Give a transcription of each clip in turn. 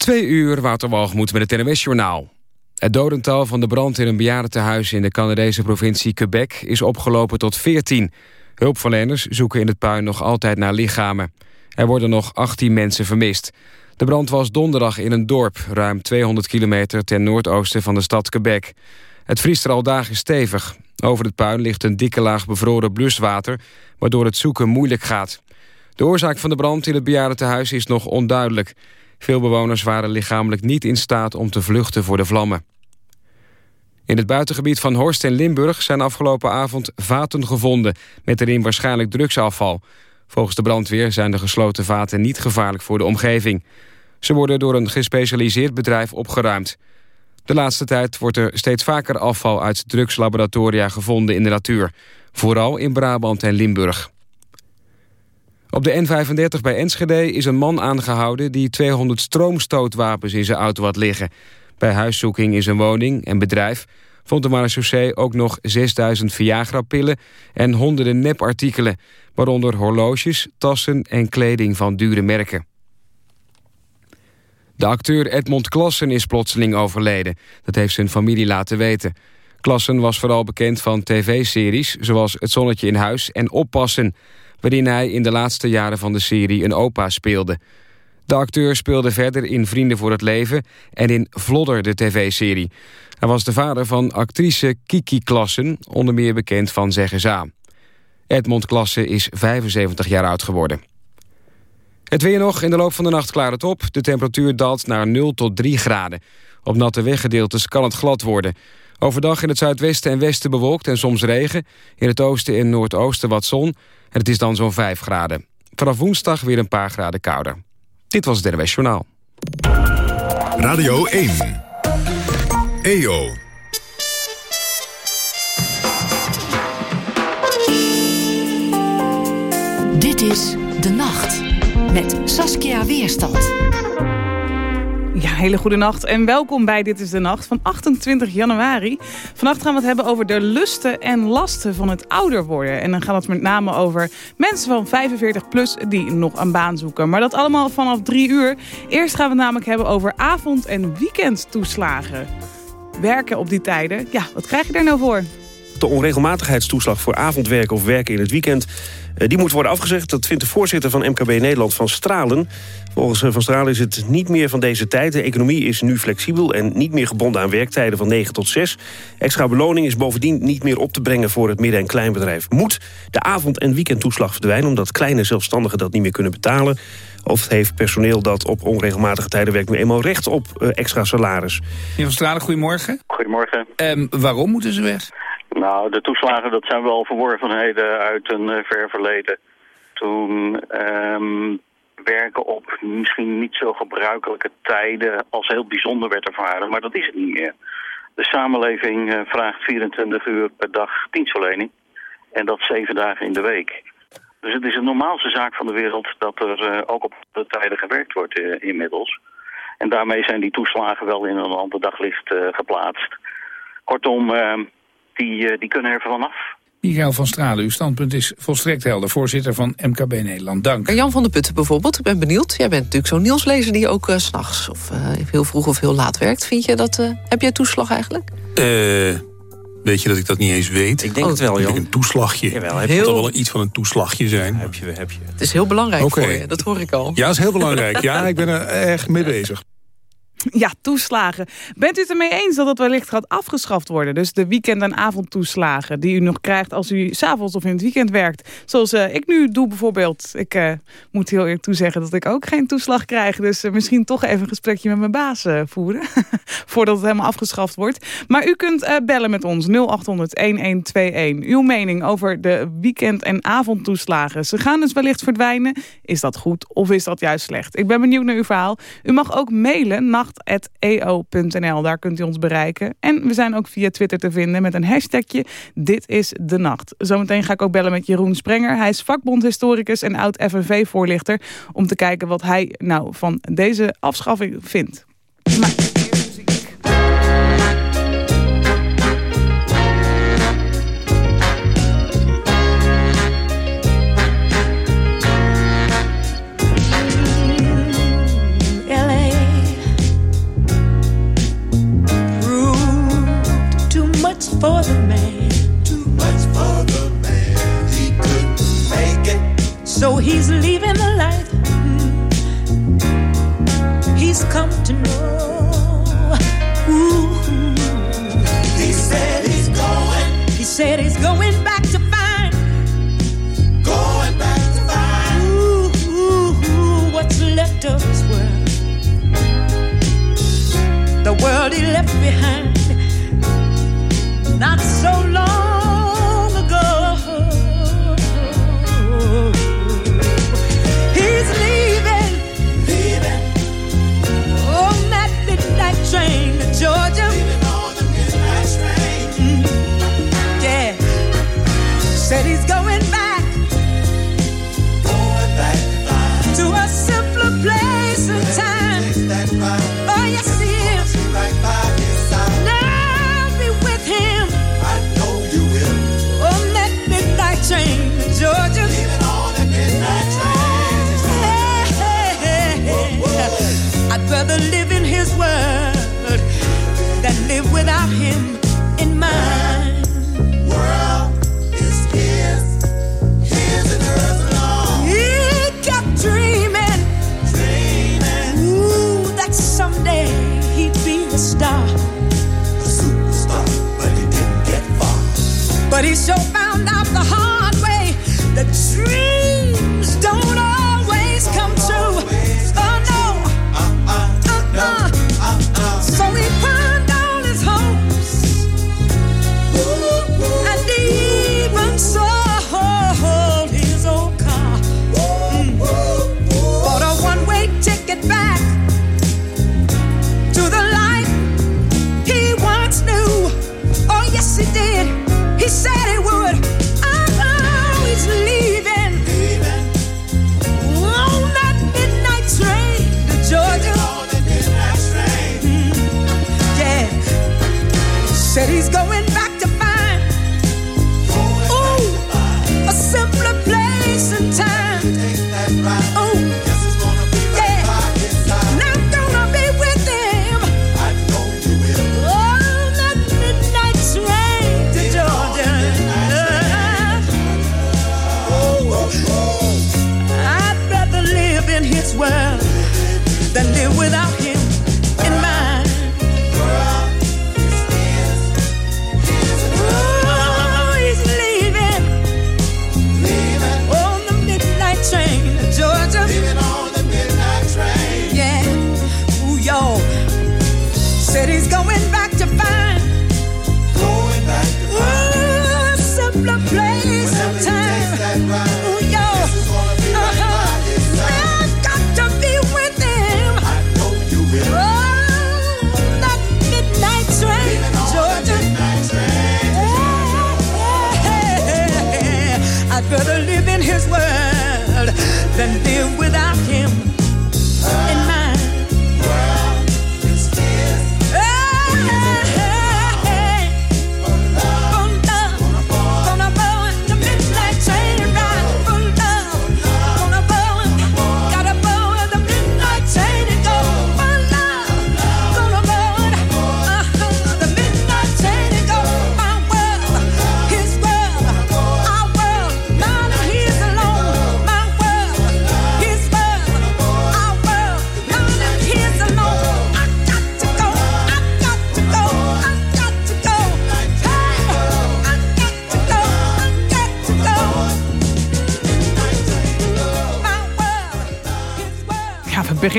Twee uur waterwalgemoed met het NWS-journaal. Het dodental van de brand in een bejaardentehuis in de Canadese provincie Quebec is opgelopen tot 14. Hulpverleners zoeken in het puin nog altijd naar lichamen. Er worden nog 18 mensen vermist. De brand was donderdag in een dorp, ruim 200 kilometer ten noordoosten van de stad Quebec. Het vriest er al dagen stevig. Over het puin ligt een dikke laag bevroren bluswater, waardoor het zoeken moeilijk gaat. De oorzaak van de brand in het bejaardentehuis is nog onduidelijk. Veel bewoners waren lichamelijk niet in staat om te vluchten voor de vlammen. In het buitengebied van Horst en Limburg zijn afgelopen avond vaten gevonden... met erin waarschijnlijk drugsafval. Volgens de brandweer zijn de gesloten vaten niet gevaarlijk voor de omgeving. Ze worden door een gespecialiseerd bedrijf opgeruimd. De laatste tijd wordt er steeds vaker afval uit drugslaboratoria gevonden in de natuur. Vooral in Brabant en Limburg. Op de N35 bij Enschede is een man aangehouden... die 200 stroomstootwapens in zijn auto had liggen. Bij huiszoeking in zijn woning en bedrijf... vond de marechaussee ook nog 6000 Viagra-pillen... en honderden nepartikelen, waaronder horloges, tassen en kleding van dure merken. De acteur Edmond Klassen is plotseling overleden. Dat heeft zijn familie laten weten. Klassen was vooral bekend van tv-series... zoals Het Zonnetje in Huis en Oppassen waarin hij in de laatste jaren van de serie een opa speelde. De acteur speelde verder in Vrienden voor het Leven en in Vlodder, de tv-serie. Hij was de vader van actrice Kiki Klassen, onder meer bekend van Zeggen. Edmond Klassen is 75 jaar oud geworden. Het weer nog, in de loop van de nacht klaart het op. De temperatuur daalt naar 0 tot 3 graden. Op natte weggedeeltes kan het glad worden. Overdag in het zuidwesten en westen bewolkt en soms regen. In het oosten en noordoosten wat zon. En het is dan zo'n 5 graden. Vanaf woensdag weer een paar graden kouder. Dit was het NWS Journaal. Radio 1. EO. Dit is De Nacht met Saskia Weerstand. Ja, hele goede nacht en welkom bij Dit is de Nacht van 28 januari. Vannacht gaan we het hebben over de lusten en lasten van het ouder worden. En dan gaat het met name over mensen van 45 plus die nog een baan zoeken. Maar dat allemaal vanaf drie uur. Eerst gaan we het namelijk hebben over avond- en weekendtoeslagen. Werken op die tijden, ja, wat krijg je daar nou voor? De onregelmatigheidstoeslag voor avondwerken of werken in het weekend... Eh, die moet worden afgezegd. Dat vindt de voorzitter van MKB Nederland van Stralen. Volgens eh, Van Stralen is het niet meer van deze tijd. De economie is nu flexibel en niet meer gebonden aan werktijden van 9 tot 6. Extra beloning is bovendien niet meer op te brengen voor het midden- en kleinbedrijf. Moet de avond- en weekendtoeslag verdwijnen... omdat kleine zelfstandigen dat niet meer kunnen betalen... Of heeft personeel dat op onregelmatige tijden werkt... nu eenmaal recht op uh, extra salaris? Meneer Van Stralen, goedemorgen. Goedemorgen. Um, waarom moeten ze weg? Nou, de toeslagen dat zijn wel verworvenheden uit een uh, ver verleden. Toen um, werken op misschien niet zo gebruikelijke tijden als heel bijzonder werd ervaren. Maar dat is het niet meer. De samenleving uh, vraagt 24 uur per dag dienstverlening. En dat zeven dagen in de week. Dus het is de normaalste zaak van de wereld dat er uh, ook op de tijden gewerkt wordt uh, inmiddels. En daarmee zijn die toeslagen wel in een ander daglicht geplaatst. Kortom, die, die kunnen er vanaf. Michael van Stralen, uw standpunt is volstrekt helder. Voorzitter van MKB Nederland, dank. Jan van der Putten bijvoorbeeld, ik ben benieuwd. Jij bent natuurlijk zo'n nieuwslezer die ook uh, s'nachts of uh, heel vroeg of heel laat werkt. Vind je dat, uh, heb jij toeslag eigenlijk? Eh... Weet je dat ik dat niet eens weet? Ik denk oh, het wel, Jan. Een toeslagje. Jawel, heb heel... toch wel iets van een toeslagje zijn. Ja, heb je, heb je. Het is heel belangrijk okay. voor je, dat hoor ik al. Ja, het is heel belangrijk. Ja, ik ben er echt mee bezig. Ja, toeslagen. Bent u het ermee eens dat dat wellicht gaat afgeschaft worden? Dus de weekend- en avondtoeslagen die u nog krijgt als u s'avonds of in het weekend werkt. Zoals uh, ik nu doe bijvoorbeeld. Ik uh, moet heel eerlijk toezeggen dat ik ook geen toeslag krijg. Dus uh, misschien toch even een gesprekje met mijn baas voeren. Voordat het helemaal afgeschaft wordt. Maar u kunt bellen met ons 0800-1121. Uw mening over de weekend- en avondtoeslagen. Ze gaan dus wellicht verdwijnen. Is dat goed of is dat juist slecht? Ik ben benieuwd naar uw verhaal. U mag ook mailen nacht nacht.eo.nl. Daar kunt u ons bereiken. En we zijn ook via Twitter te vinden met een hashtagje Dit is de Nacht. Zometeen ga ik ook bellen met Jeroen Sprenger. Hij is vakbondhistoricus en oud-FNV-voorlichter... om te kijken wat hij nou van deze afschaffing vindt. for the man. Too much for the man. He couldn't make it. So he's leaving the light. Mm. he's come to know. He said he's going. He said he's going back to find. Going back to find. Ooh what's left of his world. The world he left behind. Not so long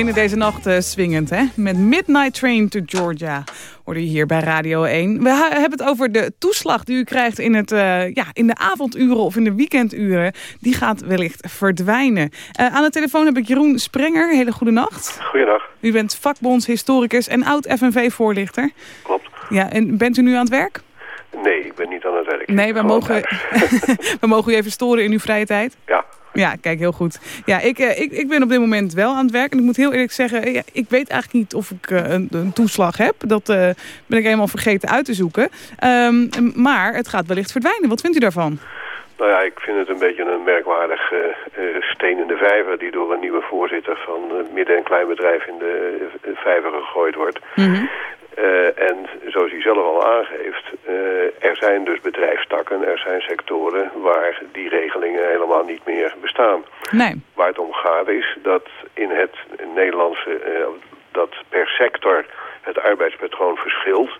beginnen deze nacht eh, swingend, hè? Met Midnight Train to Georgia. Hoorde je hier bij Radio 1. We hebben het over de toeslag die u krijgt in, het, eh, ja, in de avonduren of in de weekenduren. Die gaat wellicht verdwijnen. Eh, aan de telefoon heb ik Jeroen Sprenger. Hele goede nacht. Goeiedag. U bent vakbondshistoricus en oud-FNV-voorlichter. Klopt. Ja, en bent u nu aan het werk? Nee, ik ben niet aan het werk. Nee, we mogen, we mogen u even storen in uw vrije tijd. Ja. Ja, kijk, heel goed. Ja, ik, eh, ik, ik ben op dit moment wel aan het werk. En ik moet heel eerlijk zeggen, ja, ik weet eigenlijk niet of ik eh, een, een toeslag heb. Dat eh, ben ik helemaal vergeten uit te zoeken. Ehm, maar het gaat wellicht verdwijnen. Wat vindt u daarvan? Nou ja, ik vind het een beetje een merkwaardig eh, steen in de vijver... die door een nieuwe voorzitter van midden- en kleinbedrijf in de vijver gegooid wordt. Eh, en zoals hij zelf al aangeeft, eh, er zijn dus bedrijfstakken, er zijn sectoren waar die regelingen helemaal niet meer bestaan. Nee. Waar het om gaat is dat in het Nederlandse, eh, dat per sector het arbeidspatroon verschilt.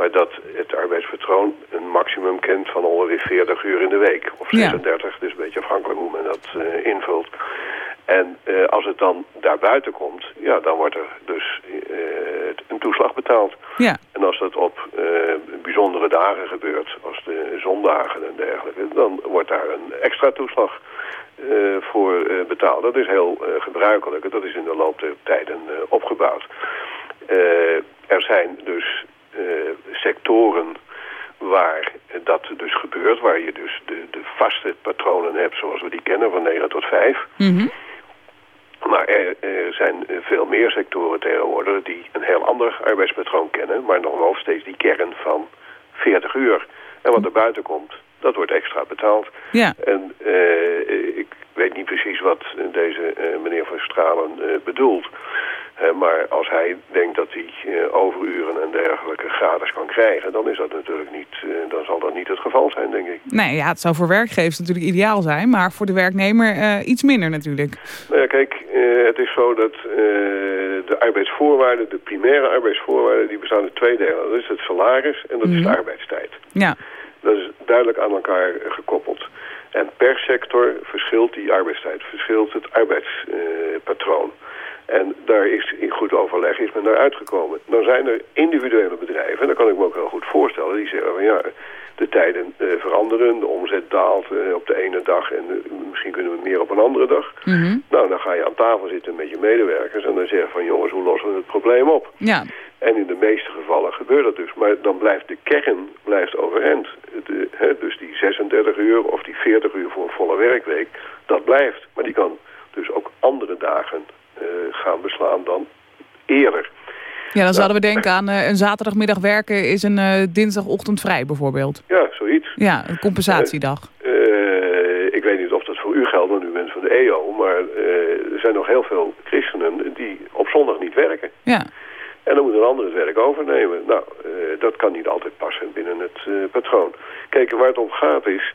Maar dat het arbeidspatroon een maximum kent van ongeveer 40 uur in de week. Of Ja. 36, dus een beetje afhankelijk hoe men dat eh, invult. En eh, als het dan daarbuiten komt, ja, dan wordt er dus eh, een toeslag betaald. Ja. En als dat op bijzondere dagen gebeurt, als de zondagen en dergelijke, dan wordt daar een extra toeslag voor betaald. Dat is heel gebruikelijk. Dat is in de loop der tijden opgebouwd. Er zijn dus sectoren waar dat dus gebeurt, waar je dus de, de vaste patronen hebt zoals we die kennen van 9 tot 5. Mhm. Maar er, er zijn eh, veel meer sectoren tegenwoordig die een heel ander arbeidspatroon kennen, maar nog wel steeds die kern van 40 uur. En wat er buiten komt, dat wordt extra betaald. Ja. En eh, ik weet niet precies wat deze eh, meneer van Stralen eh, bedoelt. Maar als hij denkt dat hij eh, overuren en dergelijke gratis kan krijgen, dan is dat natuurlijk niet, eh, dan zal dat niet het geval zijn, denk ik. Nee, ja, het zou voor werkgevers natuurlijk ideaal zijn, maar voor de werknemer eh, iets minder natuurlijk. Nou ja, kijk, het is zo dat de arbeidsvoorwaarden, de primaire arbeidsvoorwaarden, die bestaan uit twee delen. Dat is het salaris en dat is de Mhm. arbeidstijd. Ja. Dat is duidelijk aan elkaar gekoppeld. En per sector verschilt die arbeidstijd, verschilt het arbeidspatroon. En daar is in goed overleg is men daar uitgekomen. Dan zijn er individuele bedrijven, en dat kan ik me ook heel goed voorstellen, die zeggen van ja, de tijden eh, veranderen, de omzet daalt eh, op de ene dag en eh, misschien kunnen we meer op een andere dag. Mhm. Nou, dan ga je aan tafel zitten met je medewerkers en dan zeg je van jongens, hoe lossen we het probleem op? Ja. En in de meeste gevallen gebeurt dat dus. Maar dan blijft de kern blijft overeind. De, hè, dus die 36 uur of die 40 uur voor een volle werkweek, dat blijft. Maar die kan dus ook andere dagen gaan beslaan dan eerder. Ja, dan zouden we denken aan eh, een zaterdagmiddag werken is een eh, dinsdagochtend vrij bijvoorbeeld. Ja, zoiets. Ja, een compensatiedag. Eh, ik weet niet of dat voor u geldt, want u bent van de EO. Maar eh, er zijn nog heel veel christenen die op zondag niet werken. Ja. En dan moet een ander het werk overnemen. Nou, eh, dat kan niet altijd passen binnen het eh, patroon. Kijk, waar het om gaat is...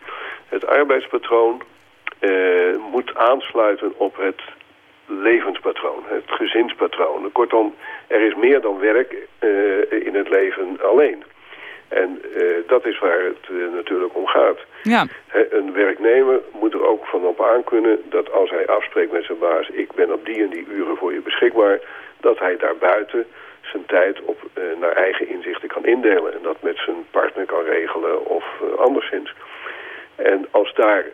het arbeidspatroon eh, moet aansluiten op het levenspatroon, het gezinspatroon. Kortom, er is meer dan werk eh, in het leven alleen. En eh, dat is waar het eh, natuurlijk om gaat. Ja. Een werknemer moet er ook van op aankunnen dat als hij afspreekt met zijn baas... ik ben op die en die uren voor je beschikbaar... dat hij daarbuiten zijn tijd op, naar eigen inzichten kan indelen... en dat met zijn partner kan regelen of anderszins. En als daar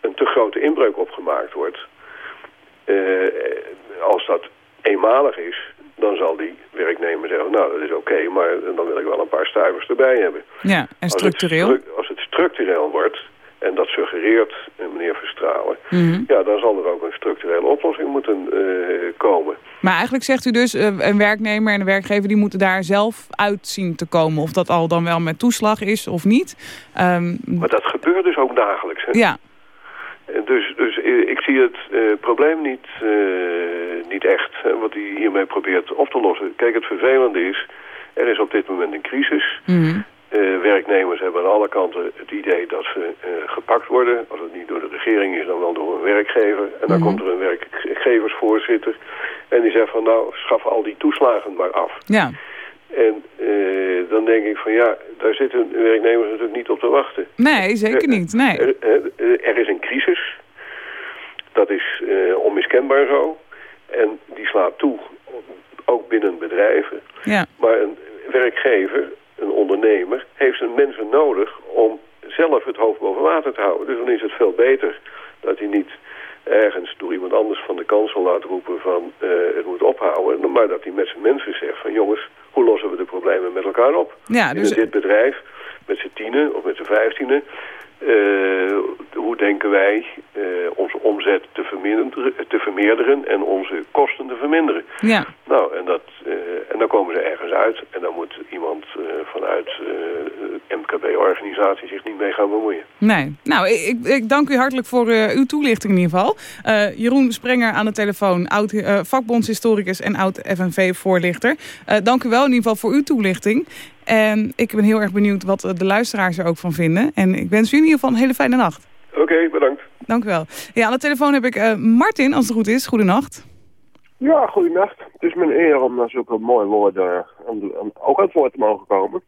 een te grote inbreuk op gemaakt wordt... eh, als dat eenmalig is, dan zal die werknemer zeggen... nou, dat is oké, maar dan wil ik wel een paar stuivers erbij hebben. Ja, en Als het structureel. stru- als het structureel wordt, en dat suggereert eh, meneer Verstralen... Mhm. ja, dan zal er ook een structurele oplossing moeten eh, komen. Maar eigenlijk zegt u dus, een werknemer en een werkgever... die moeten daar zelf uit zien te komen. Of dat al dan wel met toeslag is of niet. Ehm, Maar dat gebeurt dus ook dagelijks. Hè? ja, Dus, dus eh, ik zie het eh, probleem niet, eh, niet echt, hè, wat hij hiermee probeert op te lossen. Kijk, het vervelende is, er is op dit moment een crisis. Mhm. Werknemers hebben aan alle kanten het idee dat ze gepakt worden. Als het niet door de regering is, dan wel door een werkgever. En dan Mhm. komt er een werkgeversvoorzitter. En die zegt van nou, schaf al die toeslagen maar af. ja. En eh, dan denk ik van ja, daar zitten werknemers natuurlijk niet op te wachten. Nee, zeker niet. Nee. Er, er- er is een crisis. Dat is eh, onmiskenbaar zo. En die slaat toe, ook binnen bedrijven. Ja. Maar een werkgever, een ondernemer, heeft zijn mensen nodig om zelf het hoofd boven water te houden. Dus dan is het veel beter dat hij niet ergens door iemand anders van de kansel laat roepen van eh, het moet ophouden. Maar dat hij met zijn mensen zegt van jongens, hoe lossen we de problemen met elkaar op? Ja, dus- In dit bedrijf, met z'n tienen of met z'n vijftienen, eh, hoe denken wij eh, onze omzet te verminderen, te vermeerderen en onze kosten te verminderen? Ja. Nou, en, dat, eh, en dan komen ze ergens uit en dan moet iemand vanuit eh MKB-organisatie zich niet mee gaan bemoeien. Nee. Nou, ik, ik, ik dank u hartelijk voor uw toelichting in ieder geval. Jeroen Sprenger aan de telefoon, oud vakbondshistoricus en oud FNV-voorlichter. Dank u wel in ieder geval voor uw toelichting. En ik ben heel erg benieuwd wat eh, de luisteraars er ook van vinden. En ik wens u in ieder geval een hele fijne nacht. Oké, bedankt. Dank u wel. Ja, aan de telefoon heb ik eh, Martin, als het goed is. Goedenacht. Ja, goedenacht. Het is mijn eer om naar zulke mooie woorden aan- aan- ook aan het woord te mogen komen.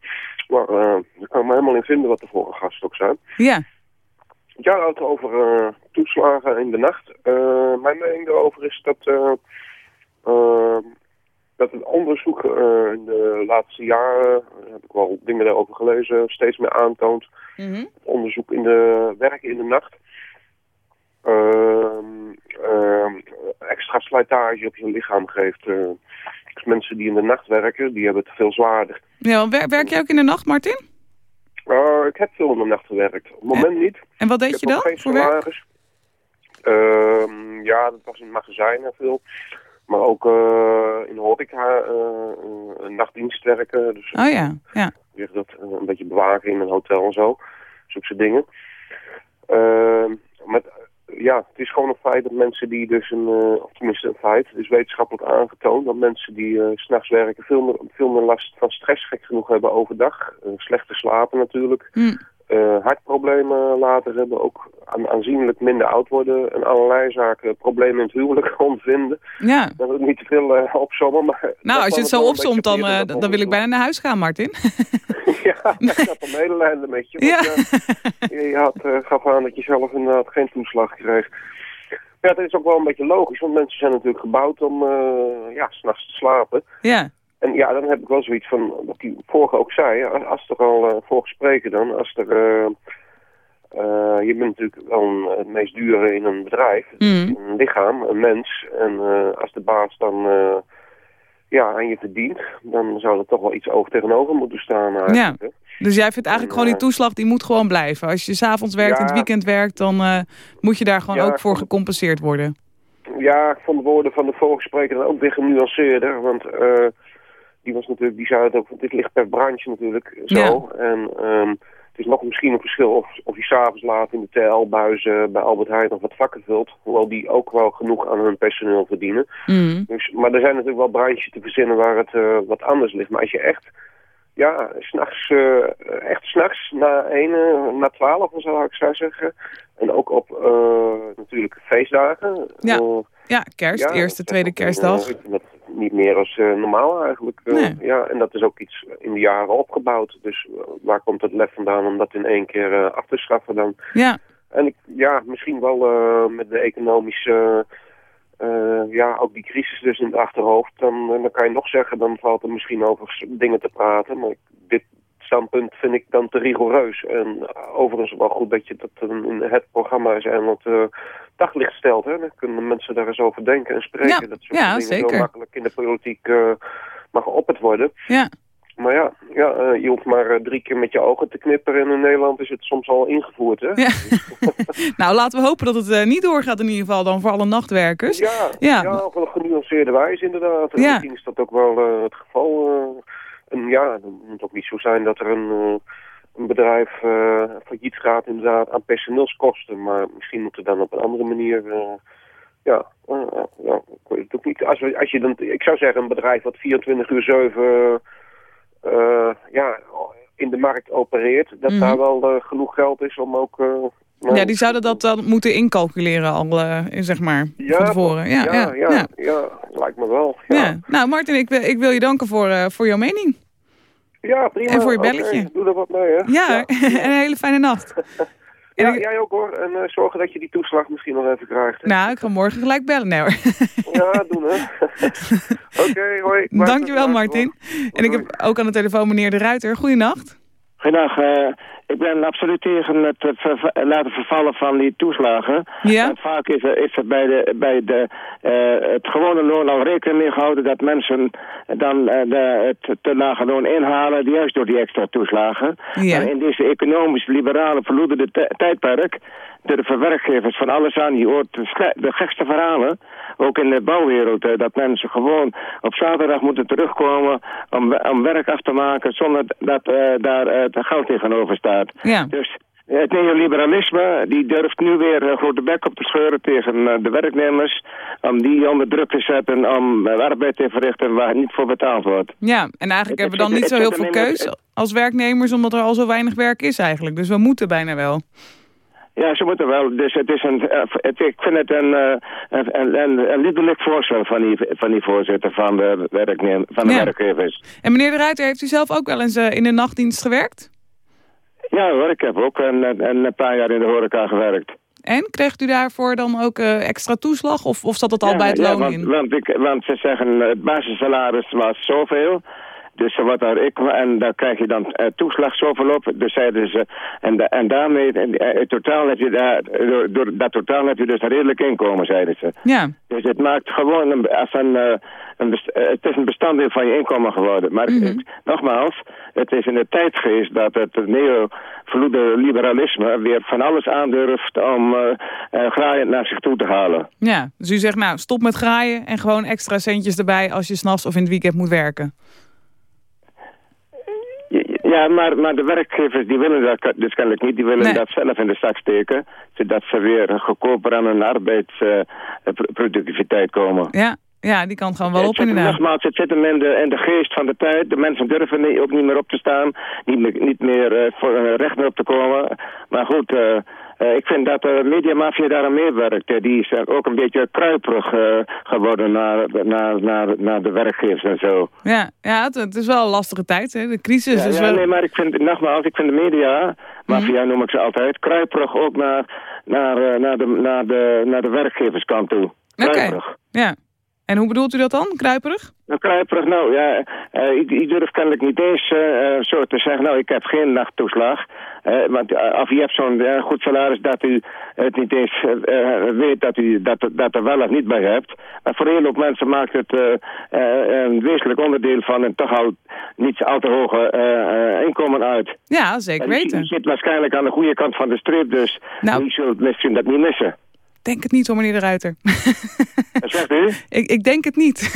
Maar eh daar kan ik me helemaal in vinden wat de vorige gasten ook zijn. Ja. Ja, het over eh, toeslagen in de nacht. Eh, mijn mening daarover is dat, eh, eh, dat het onderzoek eh, in de laatste jaren, daar heb ik wel dingen daarover gelezen, steeds meer aantoont. Het onderzoek in de werken in de nacht. ehm, ehm, extra slijtage op je lichaam geeft. eh. dus mensen die in de nacht werken, die hebben het veel zwaarder. Ja, wer- werk jij ook in de nacht, Martin? Ik heb veel in de nacht gewerkt. Op het moment niet. En wat deed Ik je dan voor werk? salaris. Ehm, ja, dat was in magazijnen veel. Maar ook eh, in horeca, eh, eh, nachtdienst werken. Dus Oh ja, ja. dat, een beetje bewaken in een hotel en zo. Zulke soort dingen. Ehm, maar ja, het is gewoon een feit dat mensen die dus een, of tenminste een feit, het is wetenschappelijk aangetoond dat mensen die s s'nachts werken veel meer, veel meer last van stress gek genoeg hebben overdag. Slechter slapen natuurlijk. Hm. Eh, hartproblemen later hebben, ook aan, aanzienlijk minder oud worden en allerlei zaken, problemen in het huwelijk ontvinden. Ja. Dat wil ik niet te veel eh, opzommen, maar... Nou, als je het zo opzomt, dan, eh, dan dan wil ik bijna naar huis gaan, Martin. Ja, ik heb een medelijden met je. Ja. Want, je had, gaf aan dat je zelf inderdaad geen toeslag kreeg. Ja, dat is ook wel een beetje logisch, want mensen zijn natuurlijk gebouwd om uh, ja, s'nachts te slapen. Ja. En ja, dan heb ik wel zoiets van, wat die vorige ook zei, als, er al, uh, spreker dan, als er... Uh, uh, je bent natuurlijk wel een, het meest dure in een bedrijf, mm. een lichaam, een mens. En als de baas dan ja, aan je verdient, dan zou er toch wel iets over tegenover moeten staan. Ja. Dus jij vindt eigenlijk en, gewoon die toeslag, die moet gewoon blijven. Als je s'avonds werkt, ja, in het weekend werkt, dan moet je daar gewoon ja, ook voor gecompenseerd worden. Ja, ik vond de woorden van de vorige spreker dan ook weer genuanceerder, want die was natuurlijk, die zei het ook, dit ligt per branche natuurlijk zo. En um, het is nog misschien een verschil of, of je s'avonds laat in de TL-buizen bij Albert Heijn nog wat vakken vult. Hoewel die ook wel genoeg aan hun personeel verdienen. Mm. Dus, maar er zijn natuurlijk wel branches te verzinnen waar het uh, wat anders ligt. Maar als je echt, ja, s'nachts, uh, echt s'nachts na 1, uh, na 12 zou ik zo zeggen. En ook op natuurlijk feestdagen. Ja, ja kerst, ja, eerste, tweede kerstdag. Dat, niet meer als uh, normaal eigenlijk. Uh, nee. Ja, en dat is ook iets in de jaren opgebouwd. Dus waar komt het lef vandaan om dat in één keer af te schaffen dan? Ja. En ik, ja, misschien wel met de economische, ja, ook die crisis dus in het achterhoofd. Dan, dan kan je nog zeggen, dan valt er misschien over dingen te praten. Maar dit standpunt vind ik dan te rigoureus. En overigens wel goed dat je dat in het programma is en wat uh, daglicht stelt. Hè? Dan kunnen mensen daar eens over denken en spreken. Ja, dat ja dingen zeker. zo makkelijk in de politiek uh, mag geopperd worden. Ja. Maar ja, ja uh, je hoeft maar drie keer met je ogen te knipperen. En in Nederland is het soms al ingevoerd. Hè? Ja. nou, laten we hopen dat het niet doorgaat in ieder geval dan voor alle nachtwerkers. Ja, ja. ja op een genuanceerde wijze inderdaad. En ja. misschien is dat ook wel het geval... En ja, het moet ook niet zo zijn dat er een, uh, een bedrijf uh, failliet gaat inderdaad aan personeelskosten. Maar misschien moet er dan op een andere manier... Uh, ja, ja, ik weet het ook niet. Als, we, als je dan, ik zou zeggen een bedrijf wat 24 uur 7 ja, in de markt opereert... dat Mhm. mm -hmm. daar wel genoeg geld is om ook... ja, die zouden dat dan moeten incalculeren al, zeg maar, ja, van tevoren. Ja, ja, ja, ja, ja, lijkt me wel. Ja. Nou, Martin, ik, ik wil je danken voor, uh, voor jouw mening. Ja, prima. En voor je belletje. Okay, doe er wat mee, hè. Ja, ja. en een hele fijne nacht. ja, ik... jij ook hoor. En uh, zorgen dat je die toeslag misschien nog even krijgt. Hè? Nou, ik ga morgen gelijk bellen, nee hoor. ja, doen hè. Oké, okay, hoi. Dankjewel, Martin. En ik heb ook aan de telefoon meneer De Ruiter. Goedenacht. Goedendag. Uh, ik ben absoluut tegen het ver laten vervallen van die toeslagen. Ja? Want vaak is, er, is er bij, de, bij de, uh, het gewone loon al rekening mee gehouden dat mensen dan uh, de, het te lage loon inhalen, juist door die extra toeslagen. Ja. Maar in deze economisch liberale verloederde tijdperk durven werkgevers van alles aan. Je hoort de, de gekste verhalen, ook in de bouwwereld, dat mensen gewoon op zaterdag moeten terugkomen om, om werk af te maken zonder dat daar het geld tegenover staat. Ja. Dus het neoliberalisme die durft nu weer een grote bek op te scheuren tegen de werknemers. Om die onder druk te zetten om arbeid te verrichten waar niet voor betaald wordt. Ja, en eigenlijk het, hebben we dan niet zo heel veel keus als werknemers omdat er al zo weinig werk is eigenlijk. Dus we moeten bijna wel. Ja, ze moeten wel. Dus het is een, eh, het, ik vind het een, eh, een, een, een, liederlijk voorstel van die, van die voorzitter van de, werkneem, van de Ja. werkgevers. En meneer de Ruiter, heeft u zelf ook wel eens eh, in de nachtdienst gewerkt? Ja hoor, ik heb ook een, een, een paar jaar in de horeca gewerkt. En kreeg u daarvoor dan ook extra toeslag? Of, of zat dat al Ja, bij het ja, loon want, in? Want, ik, want ze zeggen het basissalaris was zoveel. Dus wat daar ik, en daar krijg je dan eh, toeslag zoveel op. Dus zeiden ze, en, da- en daarmee, en, eh, totaal heb je daar, door, door dat totaal heb je dus een redelijk inkomen, zeiden ze. Ja. Dus het maakt gewoon een, als een, eh, een best- het is een bestanddeel van je inkomen geworden. Maar ik- nogmaals, het is in de tijdgeest dat het neo-vloede liberalisme weer van alles aandurft om eh, graaiend naar zich toe te halen. Ja, dus u zegt nou, stop met graaien en gewoon extra centjes erbij als je s'nachts of in het weekend moet werken. Ja, maar, maar de werkgevers die willen dat dus kennelijk niet. Die willen Nee. dat zelf in de zak steken. Zodat ze weer goedkoper aan hun arbeidsproductiviteit komen. Ja, ja die kan gewoon wel op inderdaad. Nogmaals, het zit hem in de, in de geest van de tijd. De mensen durven niet- ook niet meer op te staan. Niet meer, niet meer eh, voor eh, recht meer op te komen. Maar goed, eh, eh, ik vind dat de mediamafia daar aan meewerkt. Die is ook een beetje kruiperig eh, geworden naar, naar, naar, naar de werkgevers en zo. Ja, ja het, het is wel een lastige tijd, hè? de crisis Ja, is ja, wel... nee, maar ik vind, nogmaals, ik vind de media, mafia noem ik ze altijd, kruiperig ook naar, naar, eh, naar, de, naar, de, naar de werkgeverskant toe. Kruiperig. ja. En hoe bedoelt u dat dan, kruiperig? Nou, kruiperig, nou ja, eh ik, ik durf kennelijk niet eens eh, zo te zeggen, nou ik heb geen nachttoeslag. Eh, want of je hebt zo'n goed salaris dat u het niet eens weet dat u dat, dat er wel of niet bij hebt. Maar voor hele hoop mensen maakt het een wezenlijk onderdeel van een toch al niet al te hoge inkomen uit. Ja, zeker je- weten. Je zit waarschijnlijk aan de goede kant van de streep, dus Nou. je zult misschien dat niet missen. Denk het niet hoor, meneer de Ruiter. Wat zegt u? ik, ik denk het niet.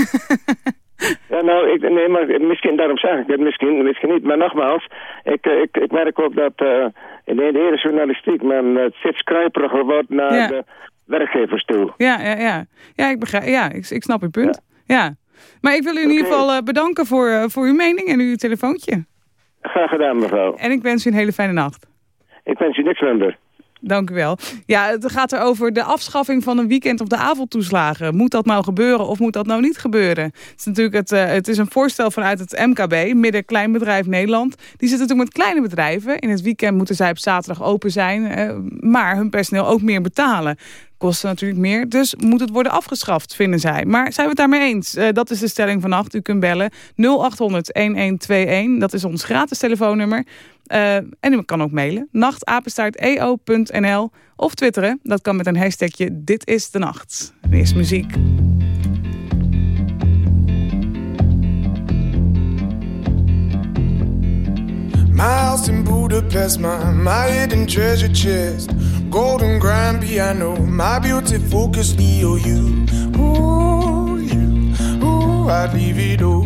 Ja, nou, ik, nee, maar misschien, daarom zeg ik het, misschien, misschien niet. Maar nogmaals, ik, eh, ik, ik merk ook dat eh, in de hele journalistiek men uh, steeds kruiperiger wordt naar Ja. de werkgevers toe. Ja, ja, ja. ja ik begrijp. Ja, ik, ik snap uw punt. Ja. Maar ik wil u in ieder geval eh, bedanken voor, eh, voor uw mening en uw telefoontje. Graag gedaan, mevrouw. En ik wens u een hele fijne nacht. Ik wens u niks minder. Dank u wel. Ja, het gaat er over de afschaffing van een weekend- of de avondtoeslagen. Moet dat nou gebeuren of moet dat nou niet gebeuren? Het is natuurlijk het, eh, het is een voorstel vanuit het MKB, Midden Kleinbedrijf Nederland. Die zitten natuurlijk met kleine bedrijven. In het weekend moeten zij op zaterdag open zijn, eh, maar hun personeel ook meer betalen. Kosten natuurlijk meer, dus moet het worden afgeschaft, vinden zij. Maar zijn we het daarmee eens? Eh, dat is de stelling vannacht. U kunt bellen 0800-1121. Dat is ons gratis telefoonnummer. Eh, en u kan ook mailen. nachtapenstaarteo.nl of twitteren. Dat kan met een hashtagje Dit is de Nacht. Er is muziek. My house in Budapest, my, my hidden treasure chest. Golden grand piano, my beauty focus EOU. Ooh, you, ooh, I'd leave it all.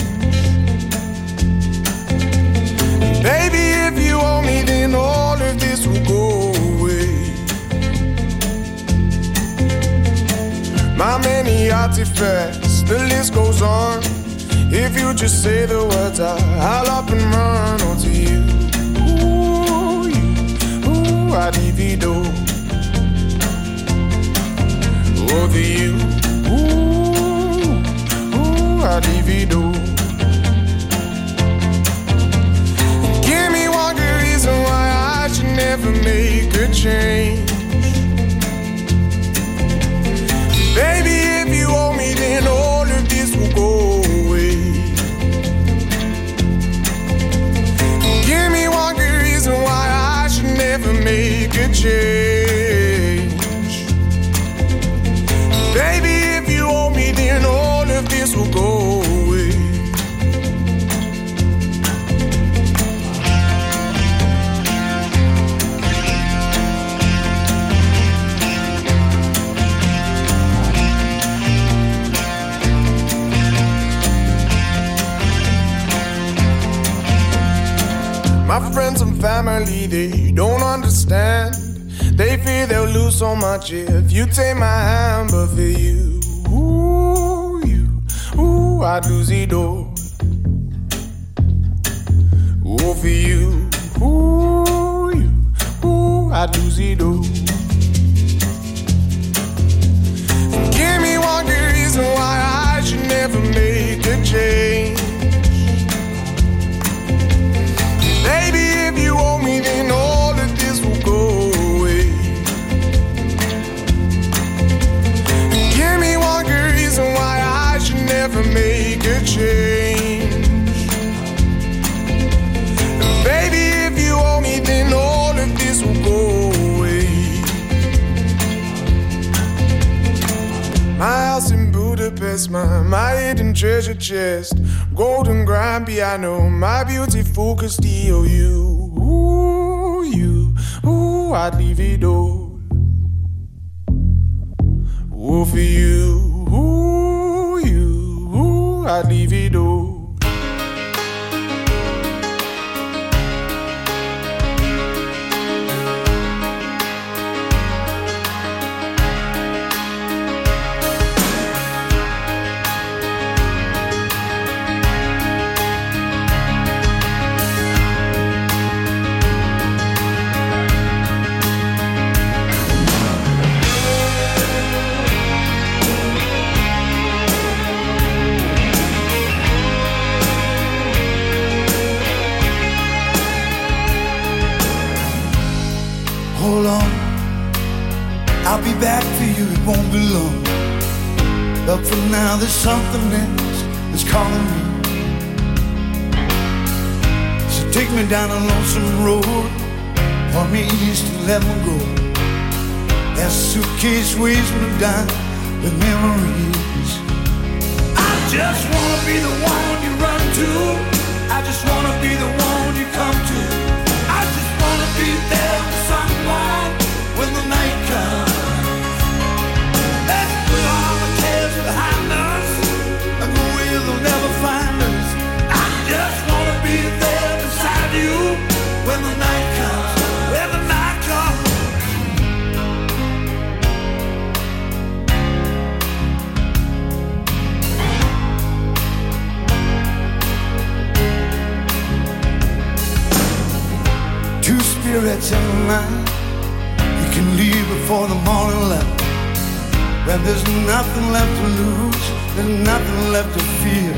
Baby, if you owe me, then all of this will go away. My many artifacts, the list goes on. If you just say the words, I'll up and run onto you. Ooh, you, ooh, I divido. Over golden grand piano, my beautiful Castillo. You, ooh, you, ooh, I'd leave it all. Ooh, for you, ooh, you, ooh, I'd leave it all. For now, there's something else that's calling me. So take me down a lonesome road, point me east and let me go. That suitcase weighs me down with memories. I just wanna be the one you run to. I just wanna be the one you come to. I just wanna be there spirits in night. You can leave before the morning light. When there's nothing left to lose, there's nothing left to fear.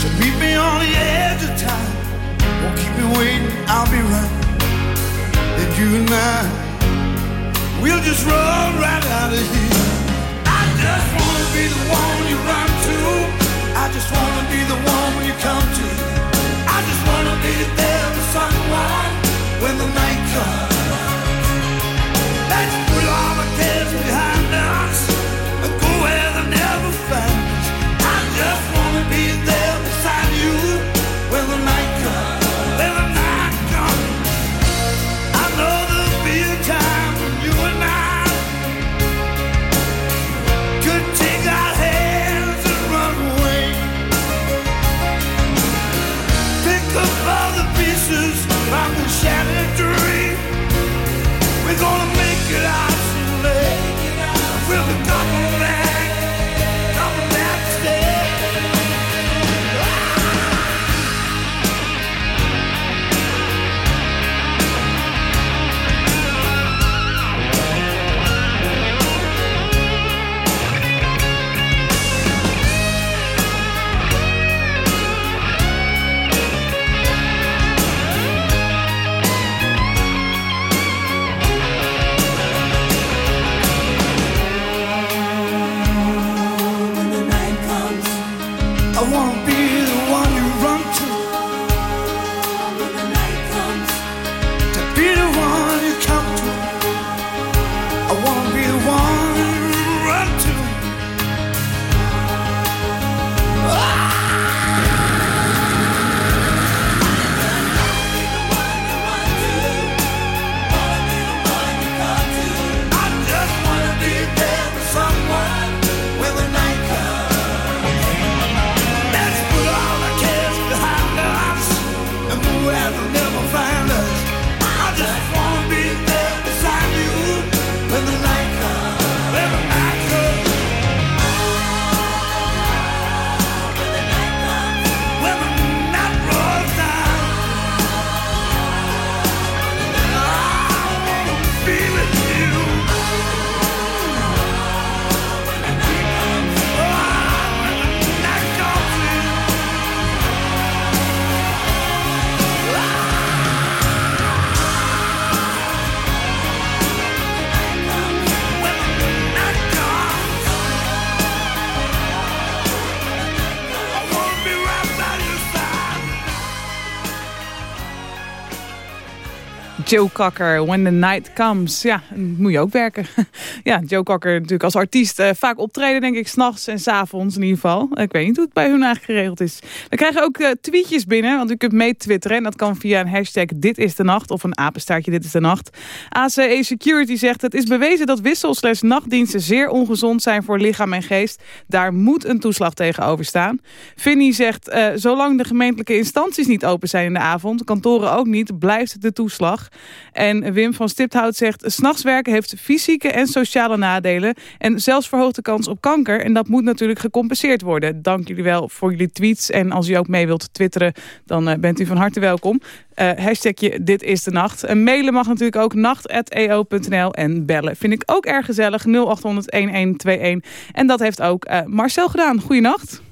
So meet me on the edge of time. Won't keep me waiting, I'll be right. Then you and I, we'll just run right out of here. I just wanna be the one you run to. I just wanna be the one when you come to. I just wanna be there for someone when the night comes. Let's put all the cares behind us and go where they never find us. I just wanna be there beside you shadow Joe Cocker, When the Night Comes. Ja, moet je ook werken. ja, Joe Cocker natuurlijk als artiest eh, vaak optreden, denk ik, s'nachts en s'avonds in ieder geval. Ik weet niet hoe het bij hun eigenlijk geregeld is. We krijgen ook eh, tweetjes binnen, want u kunt mee twitteren. En dat kan via een hashtag Dit is de Nacht of een apenstaartje Dit is de Nacht. ACE Security zegt, het is bewezen dat wissel slash nachtdiensten zeer ongezond zijn voor lichaam en geest. Daar moet een toeslag tegenover staan. Vinnie zegt, eh, zolang de gemeentelijke instanties niet open zijn in de avond, kantoren ook niet, blijft de toeslag. En Wim van Stipthout zegt... s'nachts werken heeft fysieke en sociale nadelen... en zelfs verhoogt de kans op kanker. En dat moet natuurlijk gecompenseerd worden. Dank jullie wel voor jullie tweets. En als u ook mee wilt twitteren, dan eh, bent u van harte welkom. Uh, hashtagje Dit is de Nacht. En mailen mag natuurlijk ook nacht.eo.nl. En bellen vind ik ook erg gezellig. 0800-1121. En dat heeft ook uh, Marcel gedaan. Goeienacht.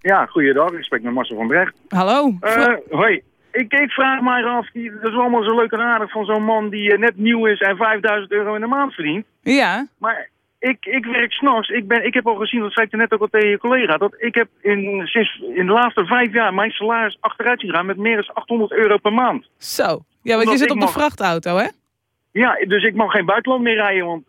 Ja, goeiedag. Ik spreek met Marcel van Brecht. Hallo. Uh, hoi. Ik, ik, vraag mij af, die, dat is allemaal zo leuk en aardig van zo'n man die uh, net nieuw is en 5000 euro in de maand verdient. Ja. Maar ik, ik werk s'nachts. Ik, ben, ik heb al gezien, dat zei ik net ook al tegen je collega, dat ik heb in, sinds in de laatste vijf jaar mijn salaris achteruit gegaan met meer dan 800 euro per maand. Zo. Ja, want je zit op de vrachtauto, hè? Ja, dus ik mag geen buitenland meer rijden, want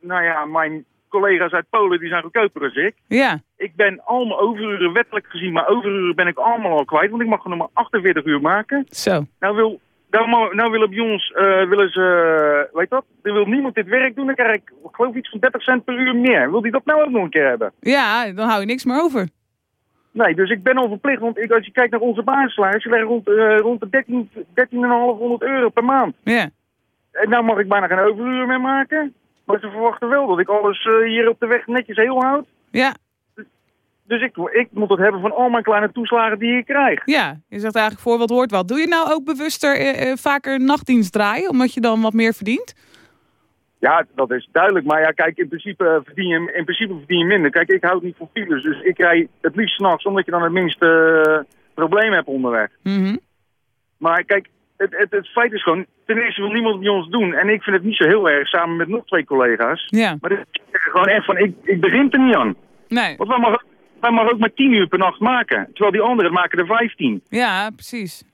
nou ja, mijn collega's uit Polen die zijn goedkoper dan ik. Ja. Ik ben al mijn overuren, wettelijk gezien, maar overuren ben ik allemaal al kwijt, want ik mag nog maar 48 uur maken. Zo. Nou, wil, nou, nou willen bij ons, eh, willen ze, eh, weet dat, er wil niemand dit werk doen, dan krijg ik, ik geloof iets van 30 cent per uur meer. Wil die dat nou ook nog een keer hebben? Ja, dan hou je niks meer over. Nee, dus ik ben al verplicht, want ik, als je kijkt naar onze basissalaris, je legt rond, eh, rond de 13 13.500 euro per maand. Ja. En nou mag ik bijna geen overuren meer maken. Maar ze verwachten wel dat ik alles eh, hier op de weg netjes heel houd. Ja. Dus ik, ik moet het hebben van al mijn kleine toeslagen die ik krijg. Ja, je zegt eigenlijk voor wat hoort wat. Doe je nou ook bewuster eh, eh, vaker nachtdienst draaien, omdat je dan wat meer verdient? Ja, dat is duidelijk. Maar ja, kijk, in principe, verdien je, in principe verdien je minder. Kijk, ik houd niet van files, dus ik rij het liefst s'nachts, omdat je dan het minste probleem hebt onderweg. Mhm. Maar kijk, het, het, het feit is gewoon, ten eerste wil niemand bij ons doen. En ik vind het niet zo heel erg, samen met nog twee collega's. Ja. Maar dit is gewoon echt van, ik, ik begin er niet aan. Nee. Want wij mogen, wij mogen ook maar 10 uur per nacht maken. Terwijl die anderen maken er 15. Ja, precies.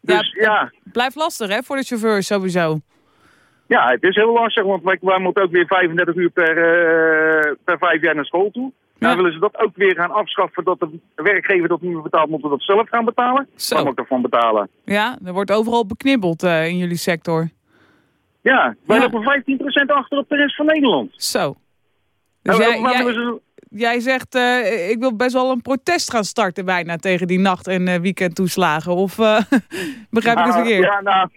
Dus ja, Blijft lastig, hè, voor de chauffeur sowieso. ja, het is heel lastig, want wij, wij moeten ook weer 35 uur per, eh, per vijf jaar naar school toe. Nou willen ze dat ook weer gaan afschaffen, dat de werkgever dat niet meer betaalt, moeten we dat zelf gaan betalen. Zo. Waar moet ik ervan betalen? Ja, er wordt overal beknibbeld eh, in jullie sector. Ja, wij lopen 15% achter op de rest van Nederland. Zo. Dus Nou, jij, waar jij, willen ze- jij zegt, eh, ik wil best wel een protest gaan starten bijna tegen die nacht- en eh, weekendtoeslagen. Of eh, begrijp ik het Ja, verkeerd? Ja, nou,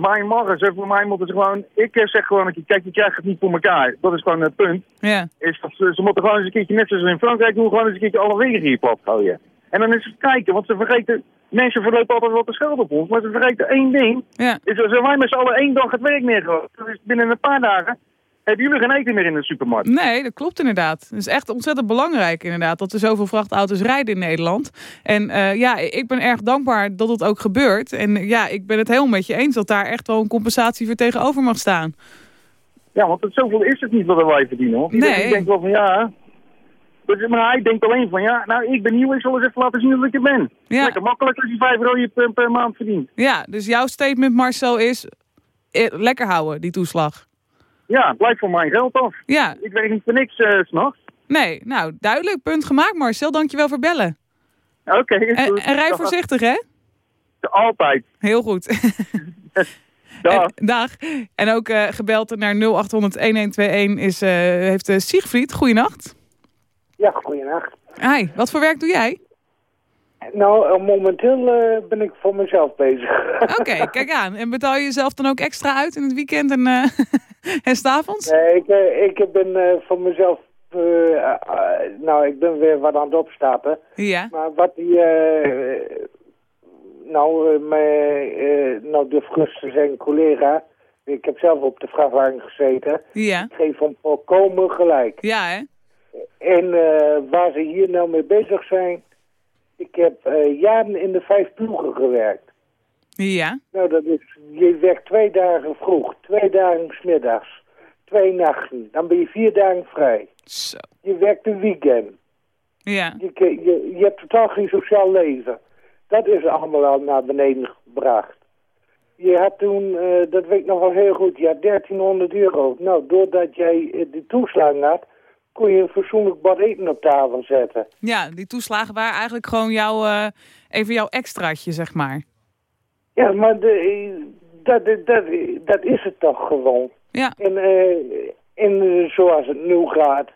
voor mij mag. Voor mij moeten ze gewoon... Ik eh, zeg gewoon, kijk, je krijgt het niet voor elkaar. Dat is gewoon het punt. Ja. Is dat ze, ze moeten gewoon eens een keertje, net zoals in Frankrijk doen, gewoon eens een keertje alle wegen hier plat gooien. En dan is het kijken, want ze vergeten... Mensen verlopen altijd wat te schelden op ons, maar ze vergeten één ding. Ja. Is als wij met z'n allen één dag het werk neergooien. Dus binnen een paar dagen hebben jullie geen eten meer in de supermarkt. Nee, dat klopt inderdaad. Het is echt ontzettend belangrijk inderdaad dat er zoveel vrachtauto's rijden in Nederland. En eh, ja, ik ben erg dankbaar dat het ook gebeurt. En ja, ik ben het helemaal met je eens dat daar echt wel een compensatie voor tegenover mag staan. Ja, want het, zoveel is het niet wat wij verdienen. Hoor. Nee. denkt wel van ja... Dus, maar hij denkt alleen van ja, nou ik ben nieuw, ik zal eens even laten zien dat ik er ben. Ja. Lekker makkelijk als je 5 euro per, per maand verdient. Ja, dus jouw statement Marcel is eh, lekker houden, die toeslag. Ja, het blijft voor mijn geld af. Ja. Ik werk niet voor niks eh, s s'nachts. Nee, nou duidelijk, punt gemaakt Marcel. Dankjewel voor bellen. Oké. is En, goed. en rij Dag. voorzichtig hè? Altijd. Heel goed. Dag. En, dag. En ook eh, gebeld naar 0800-1121 is, eh, heeft uh, Siegfried. Goeienacht. Ja, goeienacht. Hi, wat voor werk doe jij? Nou, eh, momenteel eh, ben ik voor mezelf bezig. Oké, kijk aan. En betaal je jezelf dan ook extra uit in het weekend en, eh en s'avonds? Nee, ik, ik ben voor mezelf... nou, ik ben weer wat aan het opstapen. Ja. Maar wat die... nou, mijn, nou, de Frusten zijn collega... Ik heb zelf op de vrachtwagen gezeten. Ja. Ik geef hem volkomen gelijk. Ja, hè? En waar ze hier nou mee bezig zijn... Ik heb eh, jaren in de vijf ploegen gewerkt. Ja. Nou, dat is, je werkt twee dagen vroeg, twee dagen smiddags, twee nachten. Dan ben je vier dagen vrij. Zo. Je werkt een weekend. Ja. Je, je, je hebt totaal geen sociaal leven. Dat is allemaal al naar beneden gebracht. Je had toen, eh, dat weet ik nog wel heel goed, je had 1300 euro. Nou, doordat jij eh, die toeslagen had, kon je een fatsoenlijk bad eten op tafel zetten. Ja, die toeslagen waren eigenlijk gewoon jouw, eh, even jouw extraatje, zeg maar. Ja, maar de, eh, dat, dat, dat, is het toch gewoon. Ja. En, en eh, zoals het nu gaat.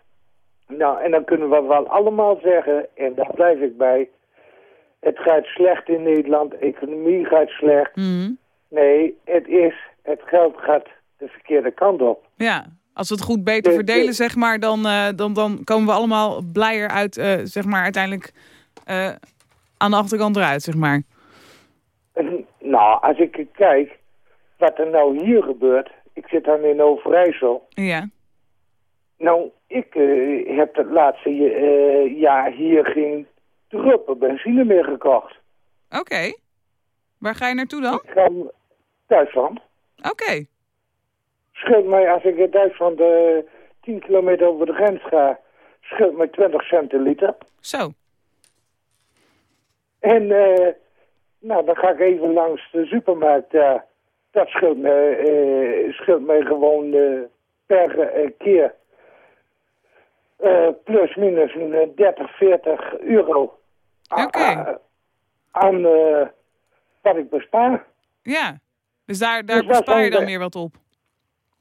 Nou, en dan kunnen we wel allemaal zeggen, en daar blijf ik bij. Het gaat slecht in Nederland, de economie gaat slecht. Mhm. Nee, het is, het geld gaat de verkeerde kant op. Ja, als we het goed beter De- verdelen, de- zeg maar, dan, eh, dan, dan komen we allemaal blijer uit, eh, zeg maar, uiteindelijk eh, aan de achterkant eruit, zeg maar. Nou, als ik kijk wat er nou hier gebeurt. Ik zit dan in Overijssel. Ja. Nou, ik heb het laatste jaar hier geen druppel benzine meer gekocht. Oké. Waar ga je naartoe dan? Ik ga Duitsland. Oké. Scheelt mij, als ik in Duitsland eh 10 kilometer over de grens ga, scheelt mij 20 cent een liter. Zo. En eh, nou, dan ga ik even langs de supermarkt. Dat scheelt mij, scheelt mij gewoon eh, per keer plus minus een eh, 30, 40 euro. Oké. Aan wat ik bespaar. Ja. Dus daar, daar Dus bespaar je dan de- weer wat op.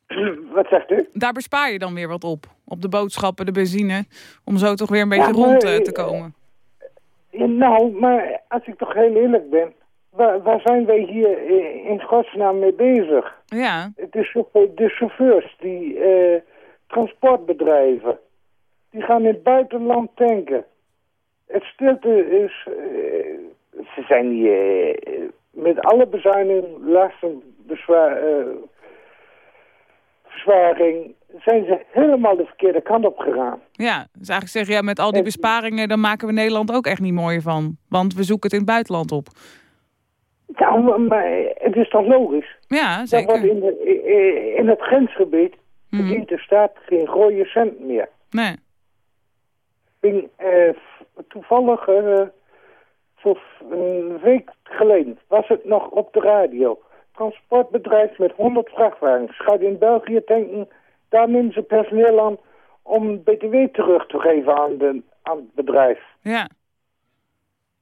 Wat zegt u? Daar bespaar je dan weer wat op. Op de boodschappen, de benzine. Om zo toch weer een beetje Ja, maar, rond eh, eh, te komen. Nou, maar als ik toch heel eerlijk ben, waar, waar zijn wij hier eh, in godsnaam mee bezig? Ja. De, de chauffeurs, die transportbedrijven, die gaan in het buitenland tanken. Het stilte is, ze zijn hier met alle bezuinigingen, lasten, bezwaar, verzwaring, zijn ze helemaal de verkeerde kant op gegaan. Ja, dus eigenlijk zeg je, ja, met al die besparingen, dan maken we Nederland ook echt niet mooier van. Want we zoeken het in het buitenland op. Nou, maar- het is toch logisch? Ja, Dat zeker. wordt in, de, in het grensgebied Mhm. verdient de staat geen rode cent meer. Nee. Eh, toevallig, eh, voor een week geleden, was het nog op de radio. Transportbedrijf met 100 vrachtwagens gaat in België tanken. Daar nemen ze personeel aan om btw terug te geven aan, de, aan het bedrijf. Ja.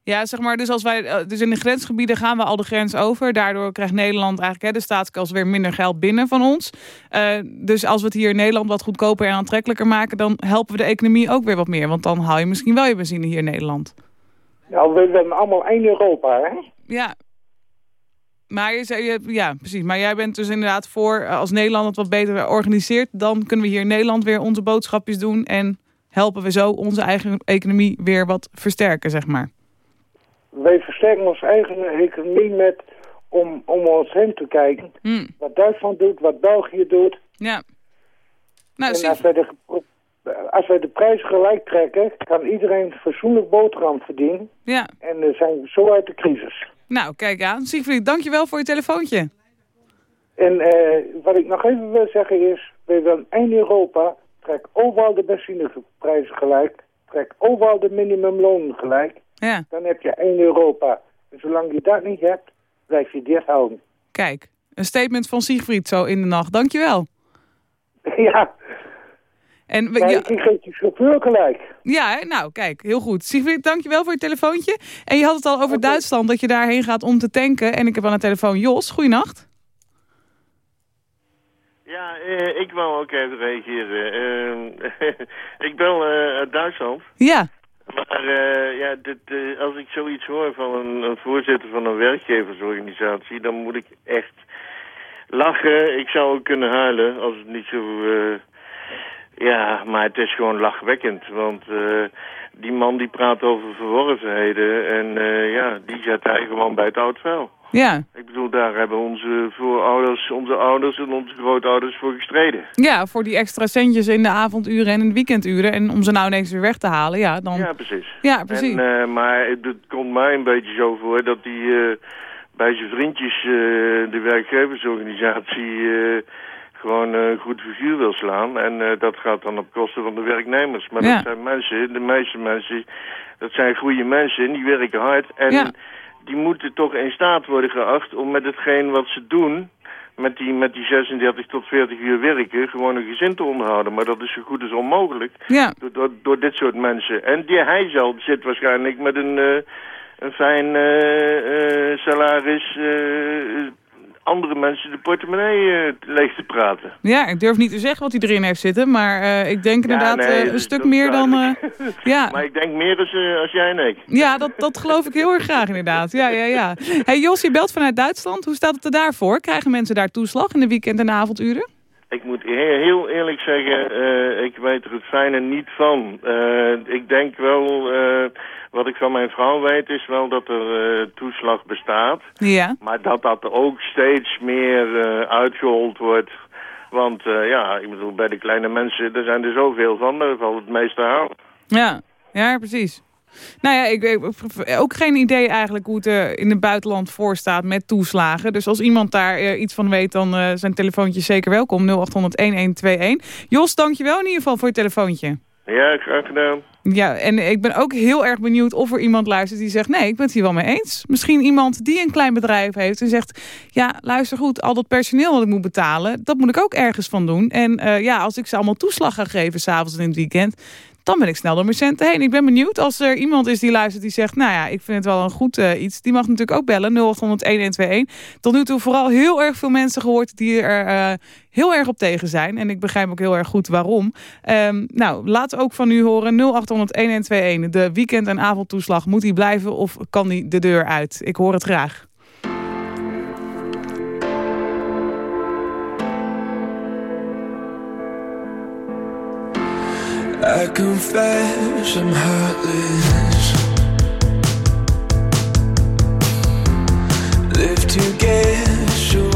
Ja, zeg maar, dus, als wij, eh, dus in de grensgebieden gaan we al de grens over. Daardoor krijgt Nederland eigenlijk, hè, de staatskas, weer minder geld binnen van ons. Eh, dus als we het hier in Nederland wat goedkoper en aantrekkelijker maken... dan helpen we de economie ook weer wat meer. Want dan haal je misschien wel je benzine hier in Nederland. Nou, we willen allemaal één Europa, hè? Ja. Maar, je, zei- ja, precies. maar jij bent dus inderdaad voor, eh, als Nederland het wat beter organiseert... dan kunnen we hier in Nederland weer onze boodschapjes doen... en helpen we zo onze eigen economie weer wat versterken, zeg maar. Wij versterken onze eigen economie met om, om ons heen te kijken. Hmm. Wat Duitsland doet, wat België doet. Ja. Nou, en als wij, de, als wij de prijs gelijk trekken, kan iedereen fatsoenlijk boterham verdienen. Ja. En dan zijn we zo uit de crisis. Nou, kijk aan. Siegfried, dankjewel voor je telefoontje. En eh, wat ik nog even wil zeggen is, wij willen één Europa. Trek overal de benzineprijzen gelijk. Trek overal de minimumloon gelijk. Ja. Dan heb je één Europa. En zolang je dat niet hebt, blijf je dit houden. Kijk, een statement van Siegfried zo in de nacht. Dankjewel. ja. En we, Ja, ik geef je chauffeur gelijk. ja, hè? nou kijk, heel goed. Siegfried, dankjewel voor je telefoontje. En je had het al over Duitsland, dat je daarheen gaat om te tanken. En ik heb aan de telefoon Jos. Goeienacht. Ja, eh, ik wou ook even reageren. Eh, ik bel eh, uit Duitsland. Ja. Maar eh, ja, dit, eh, als ik zoiets hoor van een, een voorzitter van een werkgeversorganisatie... dan moet ik echt lachen. Ik zou ook kunnen huilen als het niet zo... eh, ja, maar het is gewoon lachwekkend. Want eh, die man die praat over verworvenheden... en eh, ja, die zet hij gewoon bij het oud vuil. Ja. Ik bedoel, daar hebben onze voorouders, onze ouders en onze grootouders voor gestreden. Ja, voor die extra centjes in de avonduren en in de weekenduren. En om ze nou ineens weer weg te halen, ja, dan... Ja, precies. Ja, precies. En, eh, maar het, het komt mij een beetje zo voor dat eh, bij zijn vriendjes, de werkgeversorganisatie, gewoon een goed figuur wil slaan. En eh, dat gaat dan op kosten van de werknemers. Maar Ja. dat zijn mensen, de meeste mensen, dat zijn goede mensen en die werken hard. En Ja. die moeten toch in staat worden geacht om met hetgeen wat ze doen... Met die, met die 36 tot 40 uur werken, gewoon een gezin te onderhouden. Maar dat is zo goed als onmogelijk Ja. door, door, door dit soort mensen. En die, hij zelf zit waarschijnlijk met een, eh, een fijn salaris... andere mensen de portemonnee eh, leeg te praten. Ja, ik durf niet te zeggen wat hij erin heeft zitten, maar eh, ik denk inderdaad nee, eh, een stuk meer dan... ja. Maar ik denk meer als, als jij en ik. Ja, dat, dat geloof ik heel erg graag inderdaad. Ja, ja, ja. Hey Jos, je belt vanuit Duitsland. Hoe staat het er daarvoor? Krijgen mensen daar toeslag in de weekend- en avonduren? Ik moet he- heel eerlijk zeggen, eh, ik weet er het fijne niet van. Eh, ik denk wel, eh, wat ik van mijn vrouw weet, is wel dat er toeslag bestaat. Ja. Maar dat dat ook steeds meer eh, uitgehold wordt. Want ja, ik bedoel, bij de kleine mensen, er zijn er zoveel van, daar valt het meeste aan. Ja, ja precies. Nou ja, ik heb ook geen idee eigenlijk hoe het er in het buitenland voor staat met toeslagen. Dus als iemand daar eh, iets van weet, dan eh, zijn telefoontjes zeker welkom. 0800-1121. Jos, dankjewel in ieder geval voor je telefoontje. Ja, graag gedaan. Ja, en ik ben ook heel erg benieuwd of er iemand luistert die zegt... nee, ik ben het hier wel mee eens. Misschien iemand die een klein bedrijf heeft en zegt... ja, luister goed, al dat personeel dat ik moet betalen... dat moet ik ook ergens van doen. En ja, als ik ze allemaal toeslag ga geven s'avonds en in het weekend... dan ben ik snel door mijn centen heen. Ik ben benieuwd als er iemand is die luistert die zegt... nou ja, ik vind het wel een goed eh, iets. Die mag natuurlijk ook bellen, 0800-1121. Tot nu toe vooral heel erg veel mensen gehoord die er eh, heel erg op tegen zijn. En ik begrijp ook heel erg goed waarom. Ehm, nou, laat ook van u horen, 0800-1121. De weekend- en avondtoeslag, moet die blijven of kan die de deur uit? Ik hoor het graag. I confess I'm heartless. Live to get so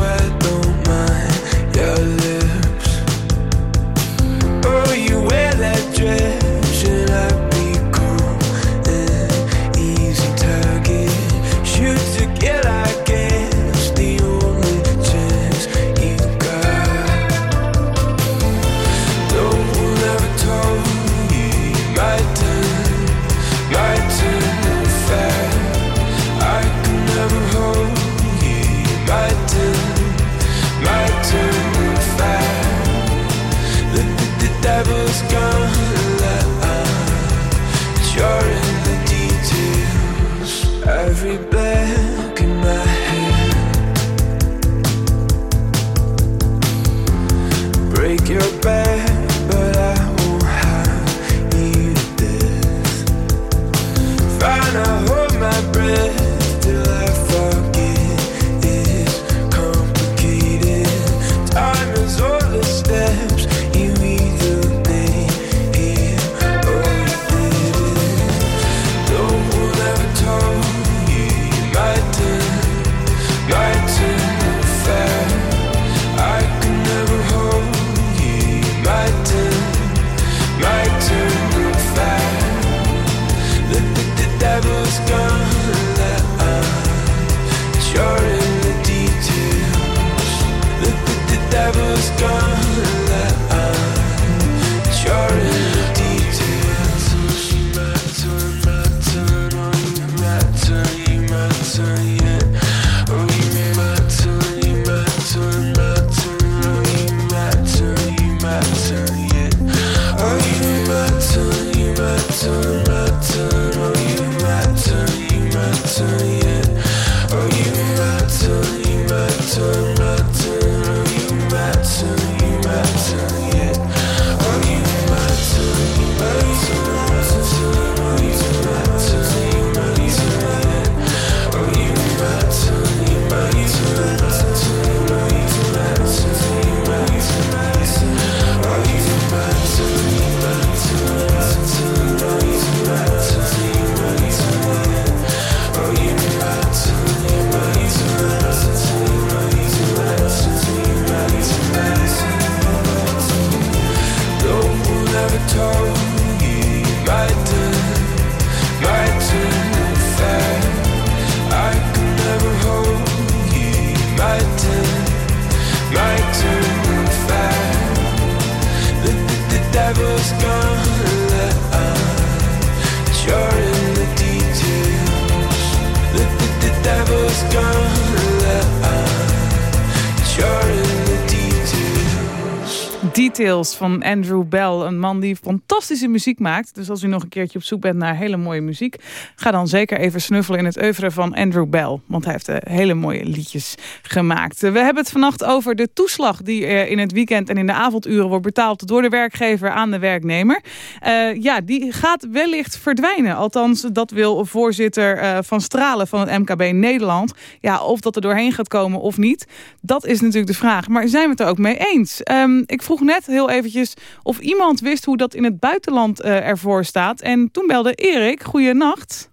Van Andrew Bell, een man die fantastische muziek maakt. Dus als u nog een keertje op zoek bent naar hele mooie muziek... ga dan zeker even snuffelen in het oeuvre van Andrew Bell. Want hij heeft eh, hele mooie liedjes gemaakt. We hebben het vannacht over de toeslag die in het weekend en in de avonduren... wordt betaald door de werkgever aan de werknemer. Eh, ja, die gaat wellicht verdwijnen. Althans, dat wil voorzitter eh, Van Stralen van het MKB Nederland. Ja, of dat er doorheen gaat komen of niet, dat is natuurlijk de vraag. Maar zijn we het er ook mee eens? Ehm, ik vroeg net heel eventjes of iemand wist hoe dat in het buitenland ervoor staat. En toen belde Erik. Goeienacht.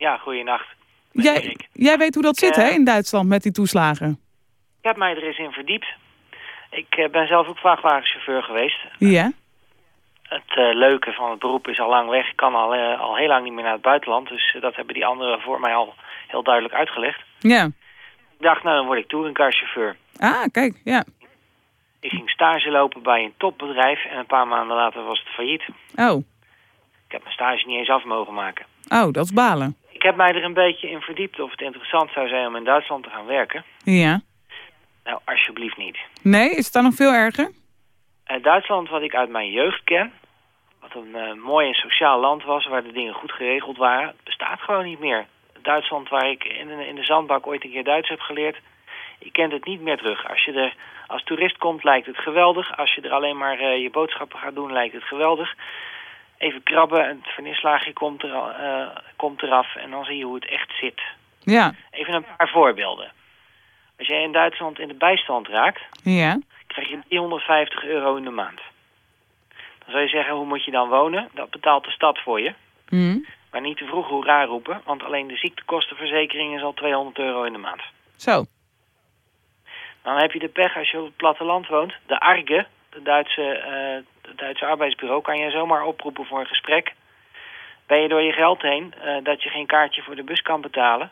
Ja, goeienacht. Jij, jij weet hoe dat zit eh, hè, in Duitsland met die toeslagen? Ik heb mij er eens in verdiept. Ik eh, ben zelf ook vrachtwagenchauffeur geweest. Ja. Het eh, leuke van het beroep is al lang weg. Ik kan al, eh, al heel lang niet meer naar het buitenland. Dus eh, dat hebben die anderen voor mij al heel duidelijk uitgelegd. Ja. Ik dacht, nou dan word ik touringcarchauffeur. Ah, kijk, ja. Ik ging stage lopen bij een topbedrijf en een paar maanden later was het failliet. Oh, Ik heb mijn stage niet eens af mogen maken. oh, dat is balen. Ik heb mij er een beetje in verdiept of het interessant zou zijn om in Duitsland te gaan werken. Ja. Nou, alsjeblieft niet. Nee, is het dan nog veel erger? Eh, Duitsland, wat ik uit mijn jeugd ken, wat een eh, mooi en sociaal land was, waar de dingen goed geregeld waren, bestaat gewoon niet meer. Duitsland, waar ik in de, in de zandbak ooit een keer Duits heb geleerd, je kent het niet meer terug. Als je er als toerist komt, lijkt het geweldig. Als je er alleen maar eh, je boodschappen gaat doen, lijkt het geweldig. Even krabben, het vernislaagje komt, er, eh, komt eraf en dan zie je hoe het echt zit. Ja. Even een paar voorbeelden. Als jij in Duitsland in de bijstand raakt, Ja. krijg je 350 euro in de maand. Dan zou je zeggen, hoe moet je dan wonen? Dat betaalt de stad voor je. Hm. Maar niet te vroeg hoera roepen, want alleen de ziektekostenverzekering is al 200 euro in de maand. Zo. Dan heb je de pech als je op het platteland woont. De ARGE, de Duitse, eh de Duitse arbeidsbureau, kan je zomaar oproepen voor een gesprek. Ben je door je geld heen eh, dat je geen kaartje voor de bus kan betalen...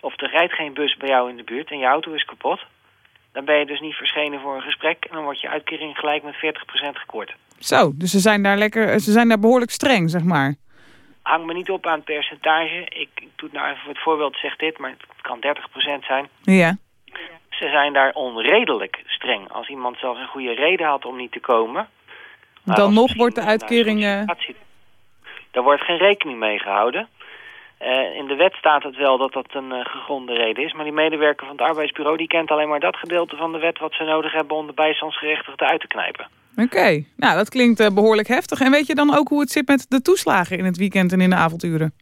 of er rijdt geen bus bij jou in de buurt en je auto is kapot... dan ben je dus niet verschenen voor een gesprek... en dan wordt je uitkering gelijk met 40% gekort. Zo, dus ze zijn daar lekker, ze zijn daar behoorlijk streng, zeg maar. Hang me niet op aan het percentage. Ik, ik doe het nou even voor het voorbeeld, zegt dit, maar het kan 30% zijn. Ja. Ze zijn daar onredelijk streng. Als iemand zelfs een goede reden had om niet te komen... Dan nog wordt de uitkering... eh, Daar wordt geen rekening mee gehouden. Eh, in de wet staat het wel dat dat een eh, gegronde reden is. Maar die medewerker van het arbeidsbureau... die kent alleen maar dat gedeelte van de wet... wat ze nodig hebben om de bijstandsgerechtigden uit te knijpen. Oké, nou dat klinkt eh, behoorlijk heftig. En weet je dan ook hoe het zit met de toeslagen in het weekend en in de avonduren?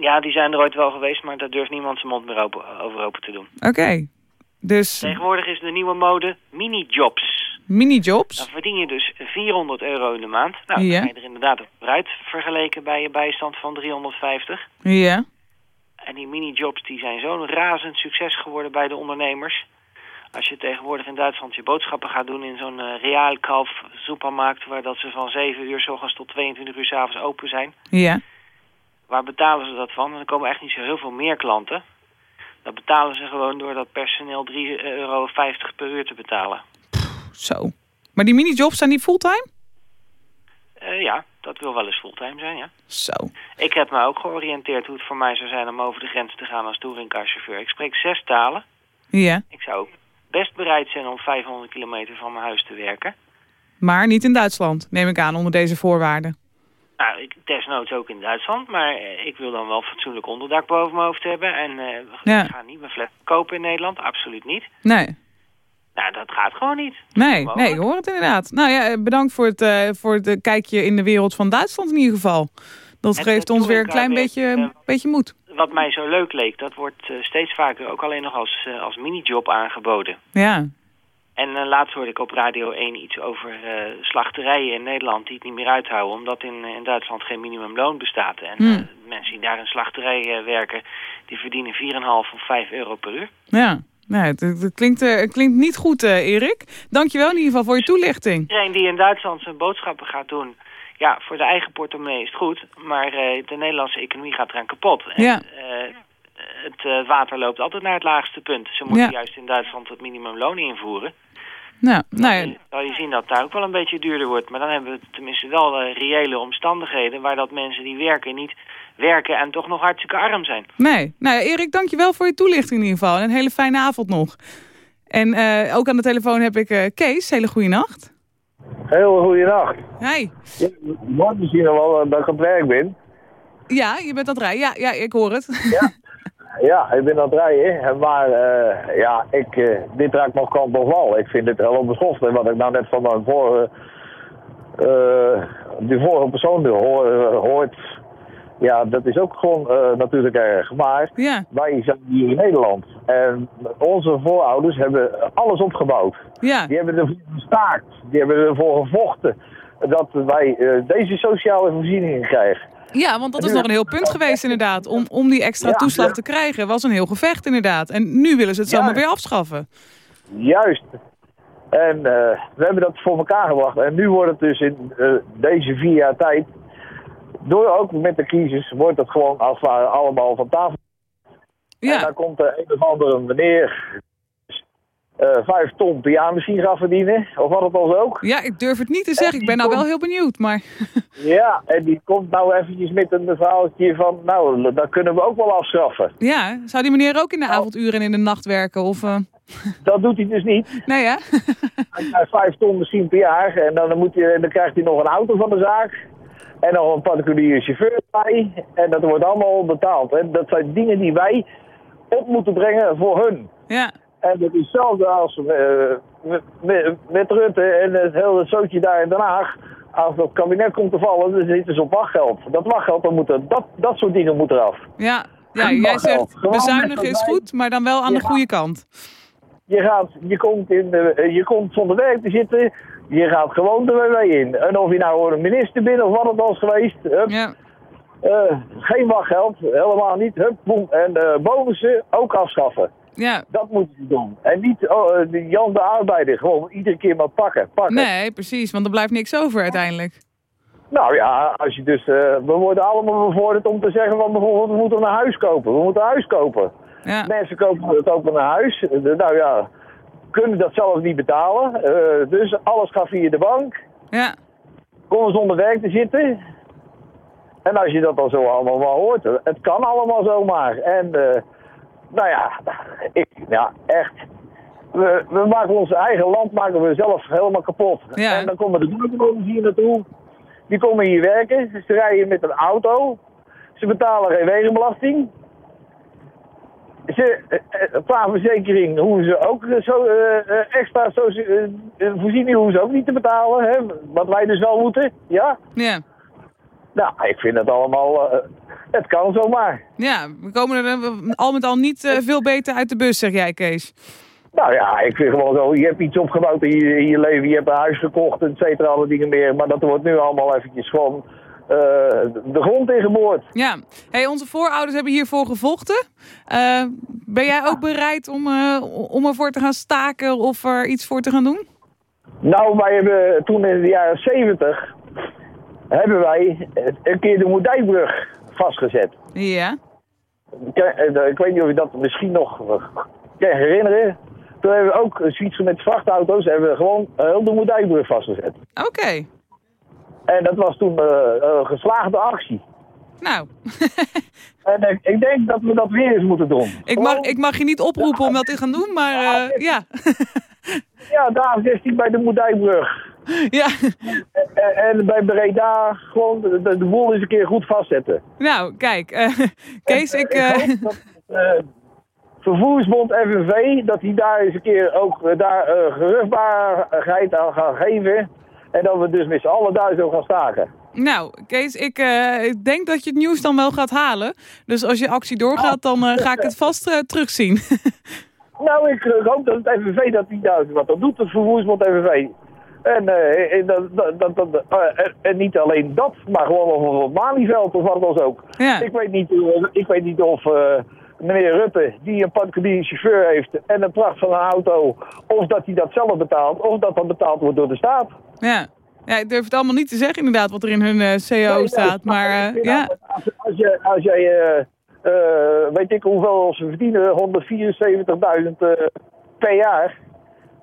Ja, die zijn er ooit wel geweest... maar daar durft niemand zijn mond meer open, over open te doen. Oké, dus Tegenwoordig is de nieuwe mode mini-jobs. Minijobs? Dan verdien je dus 400 euro in de maand. Nou, Ja. dan ga je er inderdaad op vooruit vergeleken bij je bijstand van 350. Ja. En die minijobs die zijn zo'n razend succes geworden bij de ondernemers. Als je tegenwoordig in Duitsland je boodschappen gaat doen in zo'n uh, Realkauf supermarkt... waar dat ze van 7 uur s ochtends tot 22 uur s avonds open zijn. Ja. Waar betalen ze dat van? En er komen echt niet zo heel veel meer klanten. Dat betalen ze gewoon door dat personeel 3,50 euro per uur te betalen. Zo. Maar die minijobs zijn die fulltime? Eh, ja, dat wil wel eens fulltime zijn, ja. Zo. Ik heb me ook georiënteerd hoe het voor mij zou zijn om over de grens te gaan als touringcarchauffeur. Ik spreek zes talen. Ja. Ik zou ook best bereid zijn om 500 kilometer van mijn huis te werken. Maar niet in Duitsland, neem ik aan, onder deze voorwaarden. Nou, ik, desnoods ook in Duitsland, maar eh, ik wil dan wel fatsoenlijk onderdak boven mijn hoofd hebben. En eh, Ja. ik ga niet mijn flat kopen in Nederland, absoluut niet. Nee. Nou, dat gaat gewoon niet. Nee, nee, ik hoor het inderdaad. Nou ja, eh, bedankt voor het, eh, voor het eh, kijkje in de wereld van Duitsland in ieder geval. Dat geeft ons weer een klein beetje, beetje moed. Wat mij zo leuk leek, dat wordt steeds vaker ook alleen nog als, als minijob aangeboden. Ja. En laatst hoorde ik op Radio 1 iets over slachterijen in Nederland die het niet meer uithouden. Omdat in, in Duitsland geen minimumloon bestaat. En Hmm. mensen die daar in slachterij eh, werken, die verdienen 4,5 of 5 euro per uur. Ja. Nee, het, het- het klinkt, eh, klinkt niet goed, eh Erik. Dankjewel in ieder geval voor je toelichting. Iedereen die in Duitsland zijn boodschappen gaat doen, ja, voor de eigen portemonnee is het goed. Maar eh, de Nederlandse economie gaat eraan kapot. En, Ja. het water loopt altijd naar het laagste punt. Ze moeten Ja. juist in Duitsland het minimumloon invoeren. Nou, nou ja, Dan zal je zien dat het daar ook wel een beetje duurder wordt. Maar dan hebben we tenminste wel eh, reële omstandigheden... waar dat mensen die werken niet werken en toch nog hartstikke arm zijn. nee. Nou ja, Erik, dankjewel voor je toelichting in ieder geval. En een hele fijne avond nog. En eh, ook aan de telefoon heb ik eh, Kees. Hele goede nacht. Heel goeienacht. Hi. Ja, je hoort misschien nog wel dat ik op werk ben. Ja, je bent aan het rijden. Ja, ja, ik hoor het. Ja, ik ben aan het rijden. Maar eh, ja, ik, eh, dit raakt nog kant of wal. Ik vind het wel onbeschoft. Wat ik nou net van mijn vorige, eh, die vorige persoon hoor, hoort... Ja, dat is ook gewoon natuurlijk erg. Maar Ja. wij zijn hier in Nederland. En onze voorouders hebben alles opgebouwd. Ja. Die hebben ervoor gestaakt. Die hebben ervoor gevochten. Dat wij deze sociale voorzieningen krijgen. Ja, want dat is nog een heel punt geweest inderdaad. Om, om die extra Ja, toeslag ja. te krijgen was een heel gevecht inderdaad. En nu willen ze het zomaar weer afschaffen. Juist. En eh, we hebben dat voor elkaar gebracht. En nu wordt het dus in eh, deze vier jaar tijd, door ook met de crisis, wordt het gewoon als het ware allemaal van tafel. Ja. En dan komt er een of andere meneer vijf ton per jaar misschien gaan verdienen. Of wat het al ook. Ja, ik durf het niet te zeggen. Ik ben nou wel heel benieuwd, maar... Ja, en die komt nou eventjes met een verhaaltje van, nou, dat kunnen we ook wel afschaffen. Ja, zou die meneer ook in de avonduren en in de nacht werken? Of, eh, Dat doet hij dus niet. Nee, hè? Hij krijgt vijf ton misschien per jaar. En dan, moet hij, dan krijgt hij nog een auto van de zaak. En nog een particuliere chauffeur bij. En dat wordt allemaal betaald. En dat zijn dingen die wij op moeten brengen voor hun. Ja. En dat is hetzelfde als eh, met, met, Rutte en het hele zootje daar in Den Haag. Als dat kabinet komt te vallen, dan zitten ze op wachtgeld. Dat wachtgeld, dan moet er, dat, dat soort dingen moet eraf. Ja, ja jij zegt bezuinigen is goed, maar dan wel aan de goede kant. Je, gaat, je, komt in de, je komt zonder werk te zitten. Je gaat gewoon de WW in. En of je nou een minister bent of wat het is geweest. Hup, Ja. eh, geen wachtgeld, helemaal niet. Hup, boem. En eh, bonussen ook afschaffen. Ja. Dat moeten ze doen. En niet oh, eh, die Jan de Arbeider gewoon iedere keer maar pakken. pakken. Nee, precies, want er blijft niks over uiteindelijk. Nou ja, als je dus, eh, we worden allemaal bevorderd om te zeggen van bijvoorbeeld we moeten een huis kopen. We moeten een huis kopen. Ja. Mensen kopen, kopen een huis. Nou ja, kunnen dat zelf niet betalen. Eh, dus alles gaat via de bank. Ja. Komen zonder werk te zitten. En als je dat dan zo allemaal wel hoort, het kan allemaal zomaar. En nou ja, ik, ja, echt. We, we maken ons eigen land maken we zelf helemaal kapot. Ja. En dan komen de buitenlanders hier naartoe. Die komen hier werken. Ze rijden met een auto. Ze betalen geen wegenbelasting. Ze, eh, eh, qua verzekering hoeven ze ook eh, zo, eh, eh, extra zo, eh, eh, voorziening hoeven ze ook niet te betalen. Hè? Wat wij dus wel moeten. Ja? Ja. Nou, ik vind het allemaal... eh, het kan zomaar. Ja, we komen er eh, al met al niet eh, veel beter uit de bus, zeg jij, Kees. Nou ja, ik vind gewoon zo, je hebt iets opgebouwd in je, in je leven, je hebt een huis gekocht, et cetera, alle dingen meer. Maar dat wordt nu allemaal eventjes gewoon eh, de grond ingeboord. Ja, hey, onze voorouders hebben hiervoor gevochten. Ben jij ook bereid om, om ervoor te gaan staken of er iets voor te gaan doen? Nou, wij hebben toen in de jaren 70 hebben wij een keer de Moerdijkbrug vastgezet. Ja. Ik, eh, ik weet niet of je dat misschien nog eh, kan herinneren. Toen hebben we ook zoiets met vrachtauto's, hebben we gewoon eh, heel de Moerdijkbrug vastgezet. Oké. En dat was toen eh, een geslaagde actie. Nou. en ik, ik denk dat we dat weer eens moeten doen. Ik mag, ik mag je niet oproepen om dat te gaan doen, maar eh, ja. Ja, daar 16 bij de Moerdijkbrug. Ja. En, en bij Breda gewoon de, de, boel eens een keer goed vastzetten. Nou, kijk. eh, Kees, ik... Ik hoop dat eh, Vervoersbond FNV, dat hij daar eens een keer ook eh, daar eh, geruchtbaarheid aan gaat geven. En dat we dus met z'n allen daar zo gaan staken. Nou, Kees, ik, eh, ik denk dat je het nieuws dan wel gaat halen. Dus als je actie doorgaat, dan eh, ga ik het vast eh, terugzien. Nou, ik eh, hoop dat het FNV dat niet duidelijk wat dat doet, het Vervoersbond FNV. En, eh, en, dat, dat, dat, dat- eh, en- en niet alleen dat, maar gewoon of op Malieveld of wat dan ook. Ja. Ik weet niet, eh, ik weet niet of meneer Rutte, die een particuliere chauffeur heeft en een pracht van een auto, of dat hij dat zelf betaalt, of dat dat betaald wordt door de staat. ja. ja, ik durf het allemaal niet te zeggen inderdaad wat er in hun eh, CO Nee, nee, staat. Maar ja, Als, als, je, als jij, eh, eh, weet ik hoeveel ze verdienen, 174.000 eh, per jaar.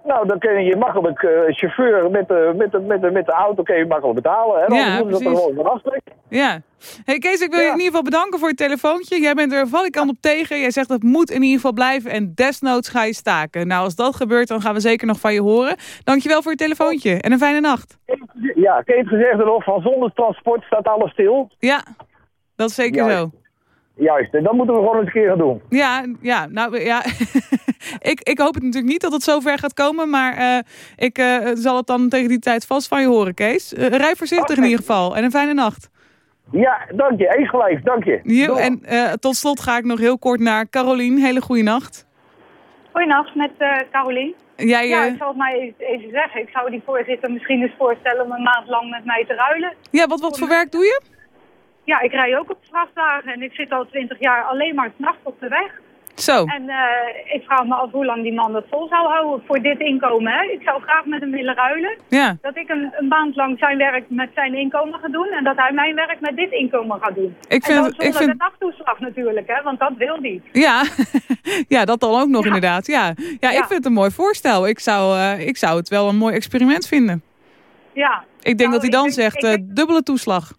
Nou, dan kun je makkelijk eh, chauffeur met de, met, de, met, de, met de auto kun je makkelijk betalen. En dan Ja, moeten dat er gewoon van aftrekken. Ja. Hey Kees, ik wil je in ieder geval bedanken voor je telefoontje. Jij bent er valikant op tegen. Jij zegt dat moet in ieder geval blijven en desnoods ga je staken. Nou, als dat gebeurt, dan gaan we zeker nog van je horen. Dankjewel voor je telefoontje en een fijne nacht. Ja, Kees gezegd er nog, van zonder transport staat alles stil. Ja, dat is zeker zo. Juist, en dat moeten we gewoon eens een keer gaan doen. Ja, ja, nou ja. ik, ik hoop het natuurlijk niet dat het zover gaat komen. Maar eh, ik eh, zal het dan tegen die tijd vast van je horen, Kees. Eh, rij voorzichtig in ieder geval. En een fijne nacht. Ja, dank je. Eens gelijk, dank je. Jo, en eh, tot slot ga ik nog heel kort naar Carolien. Hele goede nacht. Goedenacht, met eh Carolien. Jij, ja, eh, ik zal het maar even, even zeggen. Ik zou die voorzitter misschien eens voorstellen om een maand lang met mij te ruilen. Ja, wat, wat voor werk doe je? Ja, ik rij ook op vrachtwagen en ik zit al twintig jaar alleen maar s'nachts op de weg. Zo. En eh, ik vraag me af hoe lang die man dat vol zou houden voor dit inkomen. Hè? Ik zou graag met hem willen ruilen. Ja. Dat ik een, een maand lang zijn werk met zijn inkomen ga doen en dat hij mijn werk met dit inkomen gaat doen. Ik en dan vind- ik zonder vind- de dagtoeslag natuurlijk, hè? want dat wil hij. Ja, ja dat dan ook nog inderdaad. Ja. Ja, ik vind het een mooi voorstel. Ik zou, eh, ik zou het wel een mooi experiment vinden. Ja. Ik denk Nou, dat hij dan ik zegt ik eh, dubbele toeslag.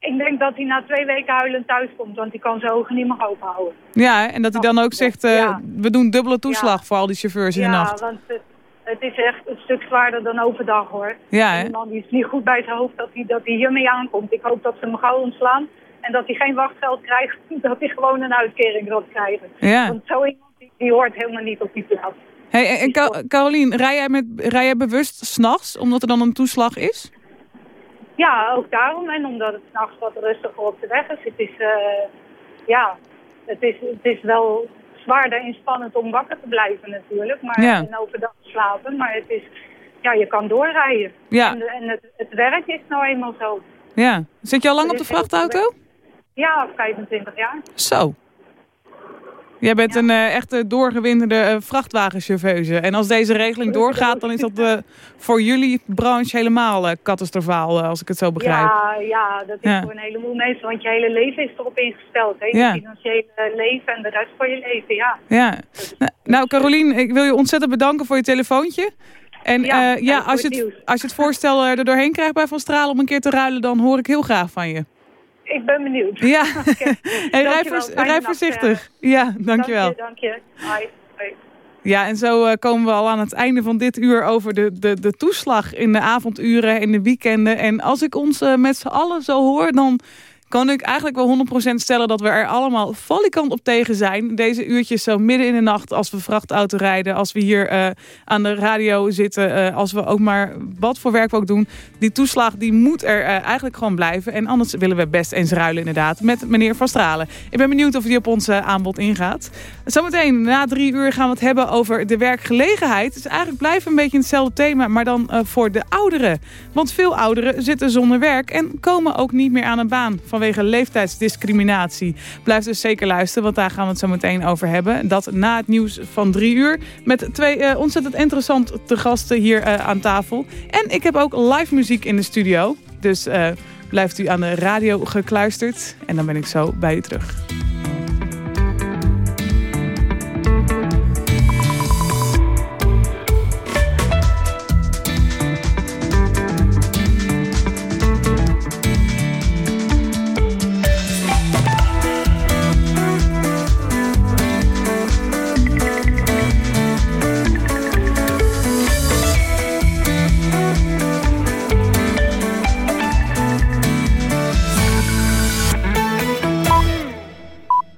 Ik denk dat hij na twee weken huilend thuis komt, want hij kan zijn ogen niet meer open houden. Ja, en dat hij dan ook zegt, eh, Ja. we doen dubbele toeslag Ja. voor al die chauffeurs in de ja, nacht. want het, het is echt een stuk zwaarder dan overdag hoor. Ja, En hè? Die man die is niet goed bij zijn hoofd dat hij, dat hij hiermee aankomt. Ik hoop dat ze hem gauw ontslaan en dat hij geen wachtgeld krijgt, dat hij gewoon een uitkering zal krijgen. Ja. Want zo iemand die, die hoort helemaal niet op die plaats. Hey, en- en Carolien, rij jij, met, rij jij bewust s'nachts, omdat er dan een toeslag is? Ja, ook daarom. En omdat het s'nachts wat rustiger op de weg is. Het is, eh, ja, het is, het is wel zwaarder en spannend om wakker te blijven natuurlijk. Maar, Ja. En overdag te slapen. Maar het is, ja, je kan doorrijden. Ja. En, en het, het werk is nou eenmaal zo. Ja. Zit je al lang op de vrachtauto? Ja, 25 jaar. Zo. Jij bent een eh, echte doorgewinterde eh, vrachtwagenchauffeuse. En als deze regeling doorgaat, dan is dat eh, voor jullie branche helemaal catastrofaal, als ik het zo begrijp. Ja, ja, dat is Ja. voor een heleboel mensen. Want je hele leven is erop ingesteld. Hè? Je Ja. financiële leven en de rest van je leven, ja. Ja. Nou, Nou, Carolien, ik wil je ontzettend bedanken voor je telefoontje. En Ja, als, je het als je het voorstel er doorheen krijgt bij Van Stralen om een keer te ruilen, dan hoor ik heel graag van je. Ik ben benieuwd. Ja. Hey, rij, nacht, voorzichtig. Ja, dankjewel. Dank je, dank je. Ja, en zo eh, komen we al aan het einde van dit uur over de, de, de toeslag in de avonduren, in de weekenden. En als ik ons eh, met z'n allen zo hoor, dan kan ik eigenlijk wel 100% stellen dat we er allemaal valikant op tegen zijn. Deze uurtjes zo midden in de nacht als we vrachtauto rijden, als we hier eh, aan de radio zitten, eh, als we ook maar wat voor werk we ook doen. Die toeslag die moet er eh, eigenlijk gewoon blijven. En anders willen we best eens ruilen inderdaad met meneer Van Stralen. Ik ben benieuwd of die op ons aanbod ingaat. Zometeen na drie uur gaan we het hebben over de werkgelegenheid. Dus eigenlijk blijft een beetje hetzelfde thema, maar dan voor de ouderen. Want veel ouderen zitten zonder werk en komen ook niet meer aan een baan vanwege leeftijdsdiscriminatie. Blijf dus zeker luisteren, want daar gaan we het zo meteen over hebben. Dat na het nieuws van drie uur met twee eh, ontzettend interessante gasten hier eh, aan tafel. En ik heb ook live muziek in de studio. Dus eh, blijft u aan de radio gekluisterd en dan ben ik zo bij u terug.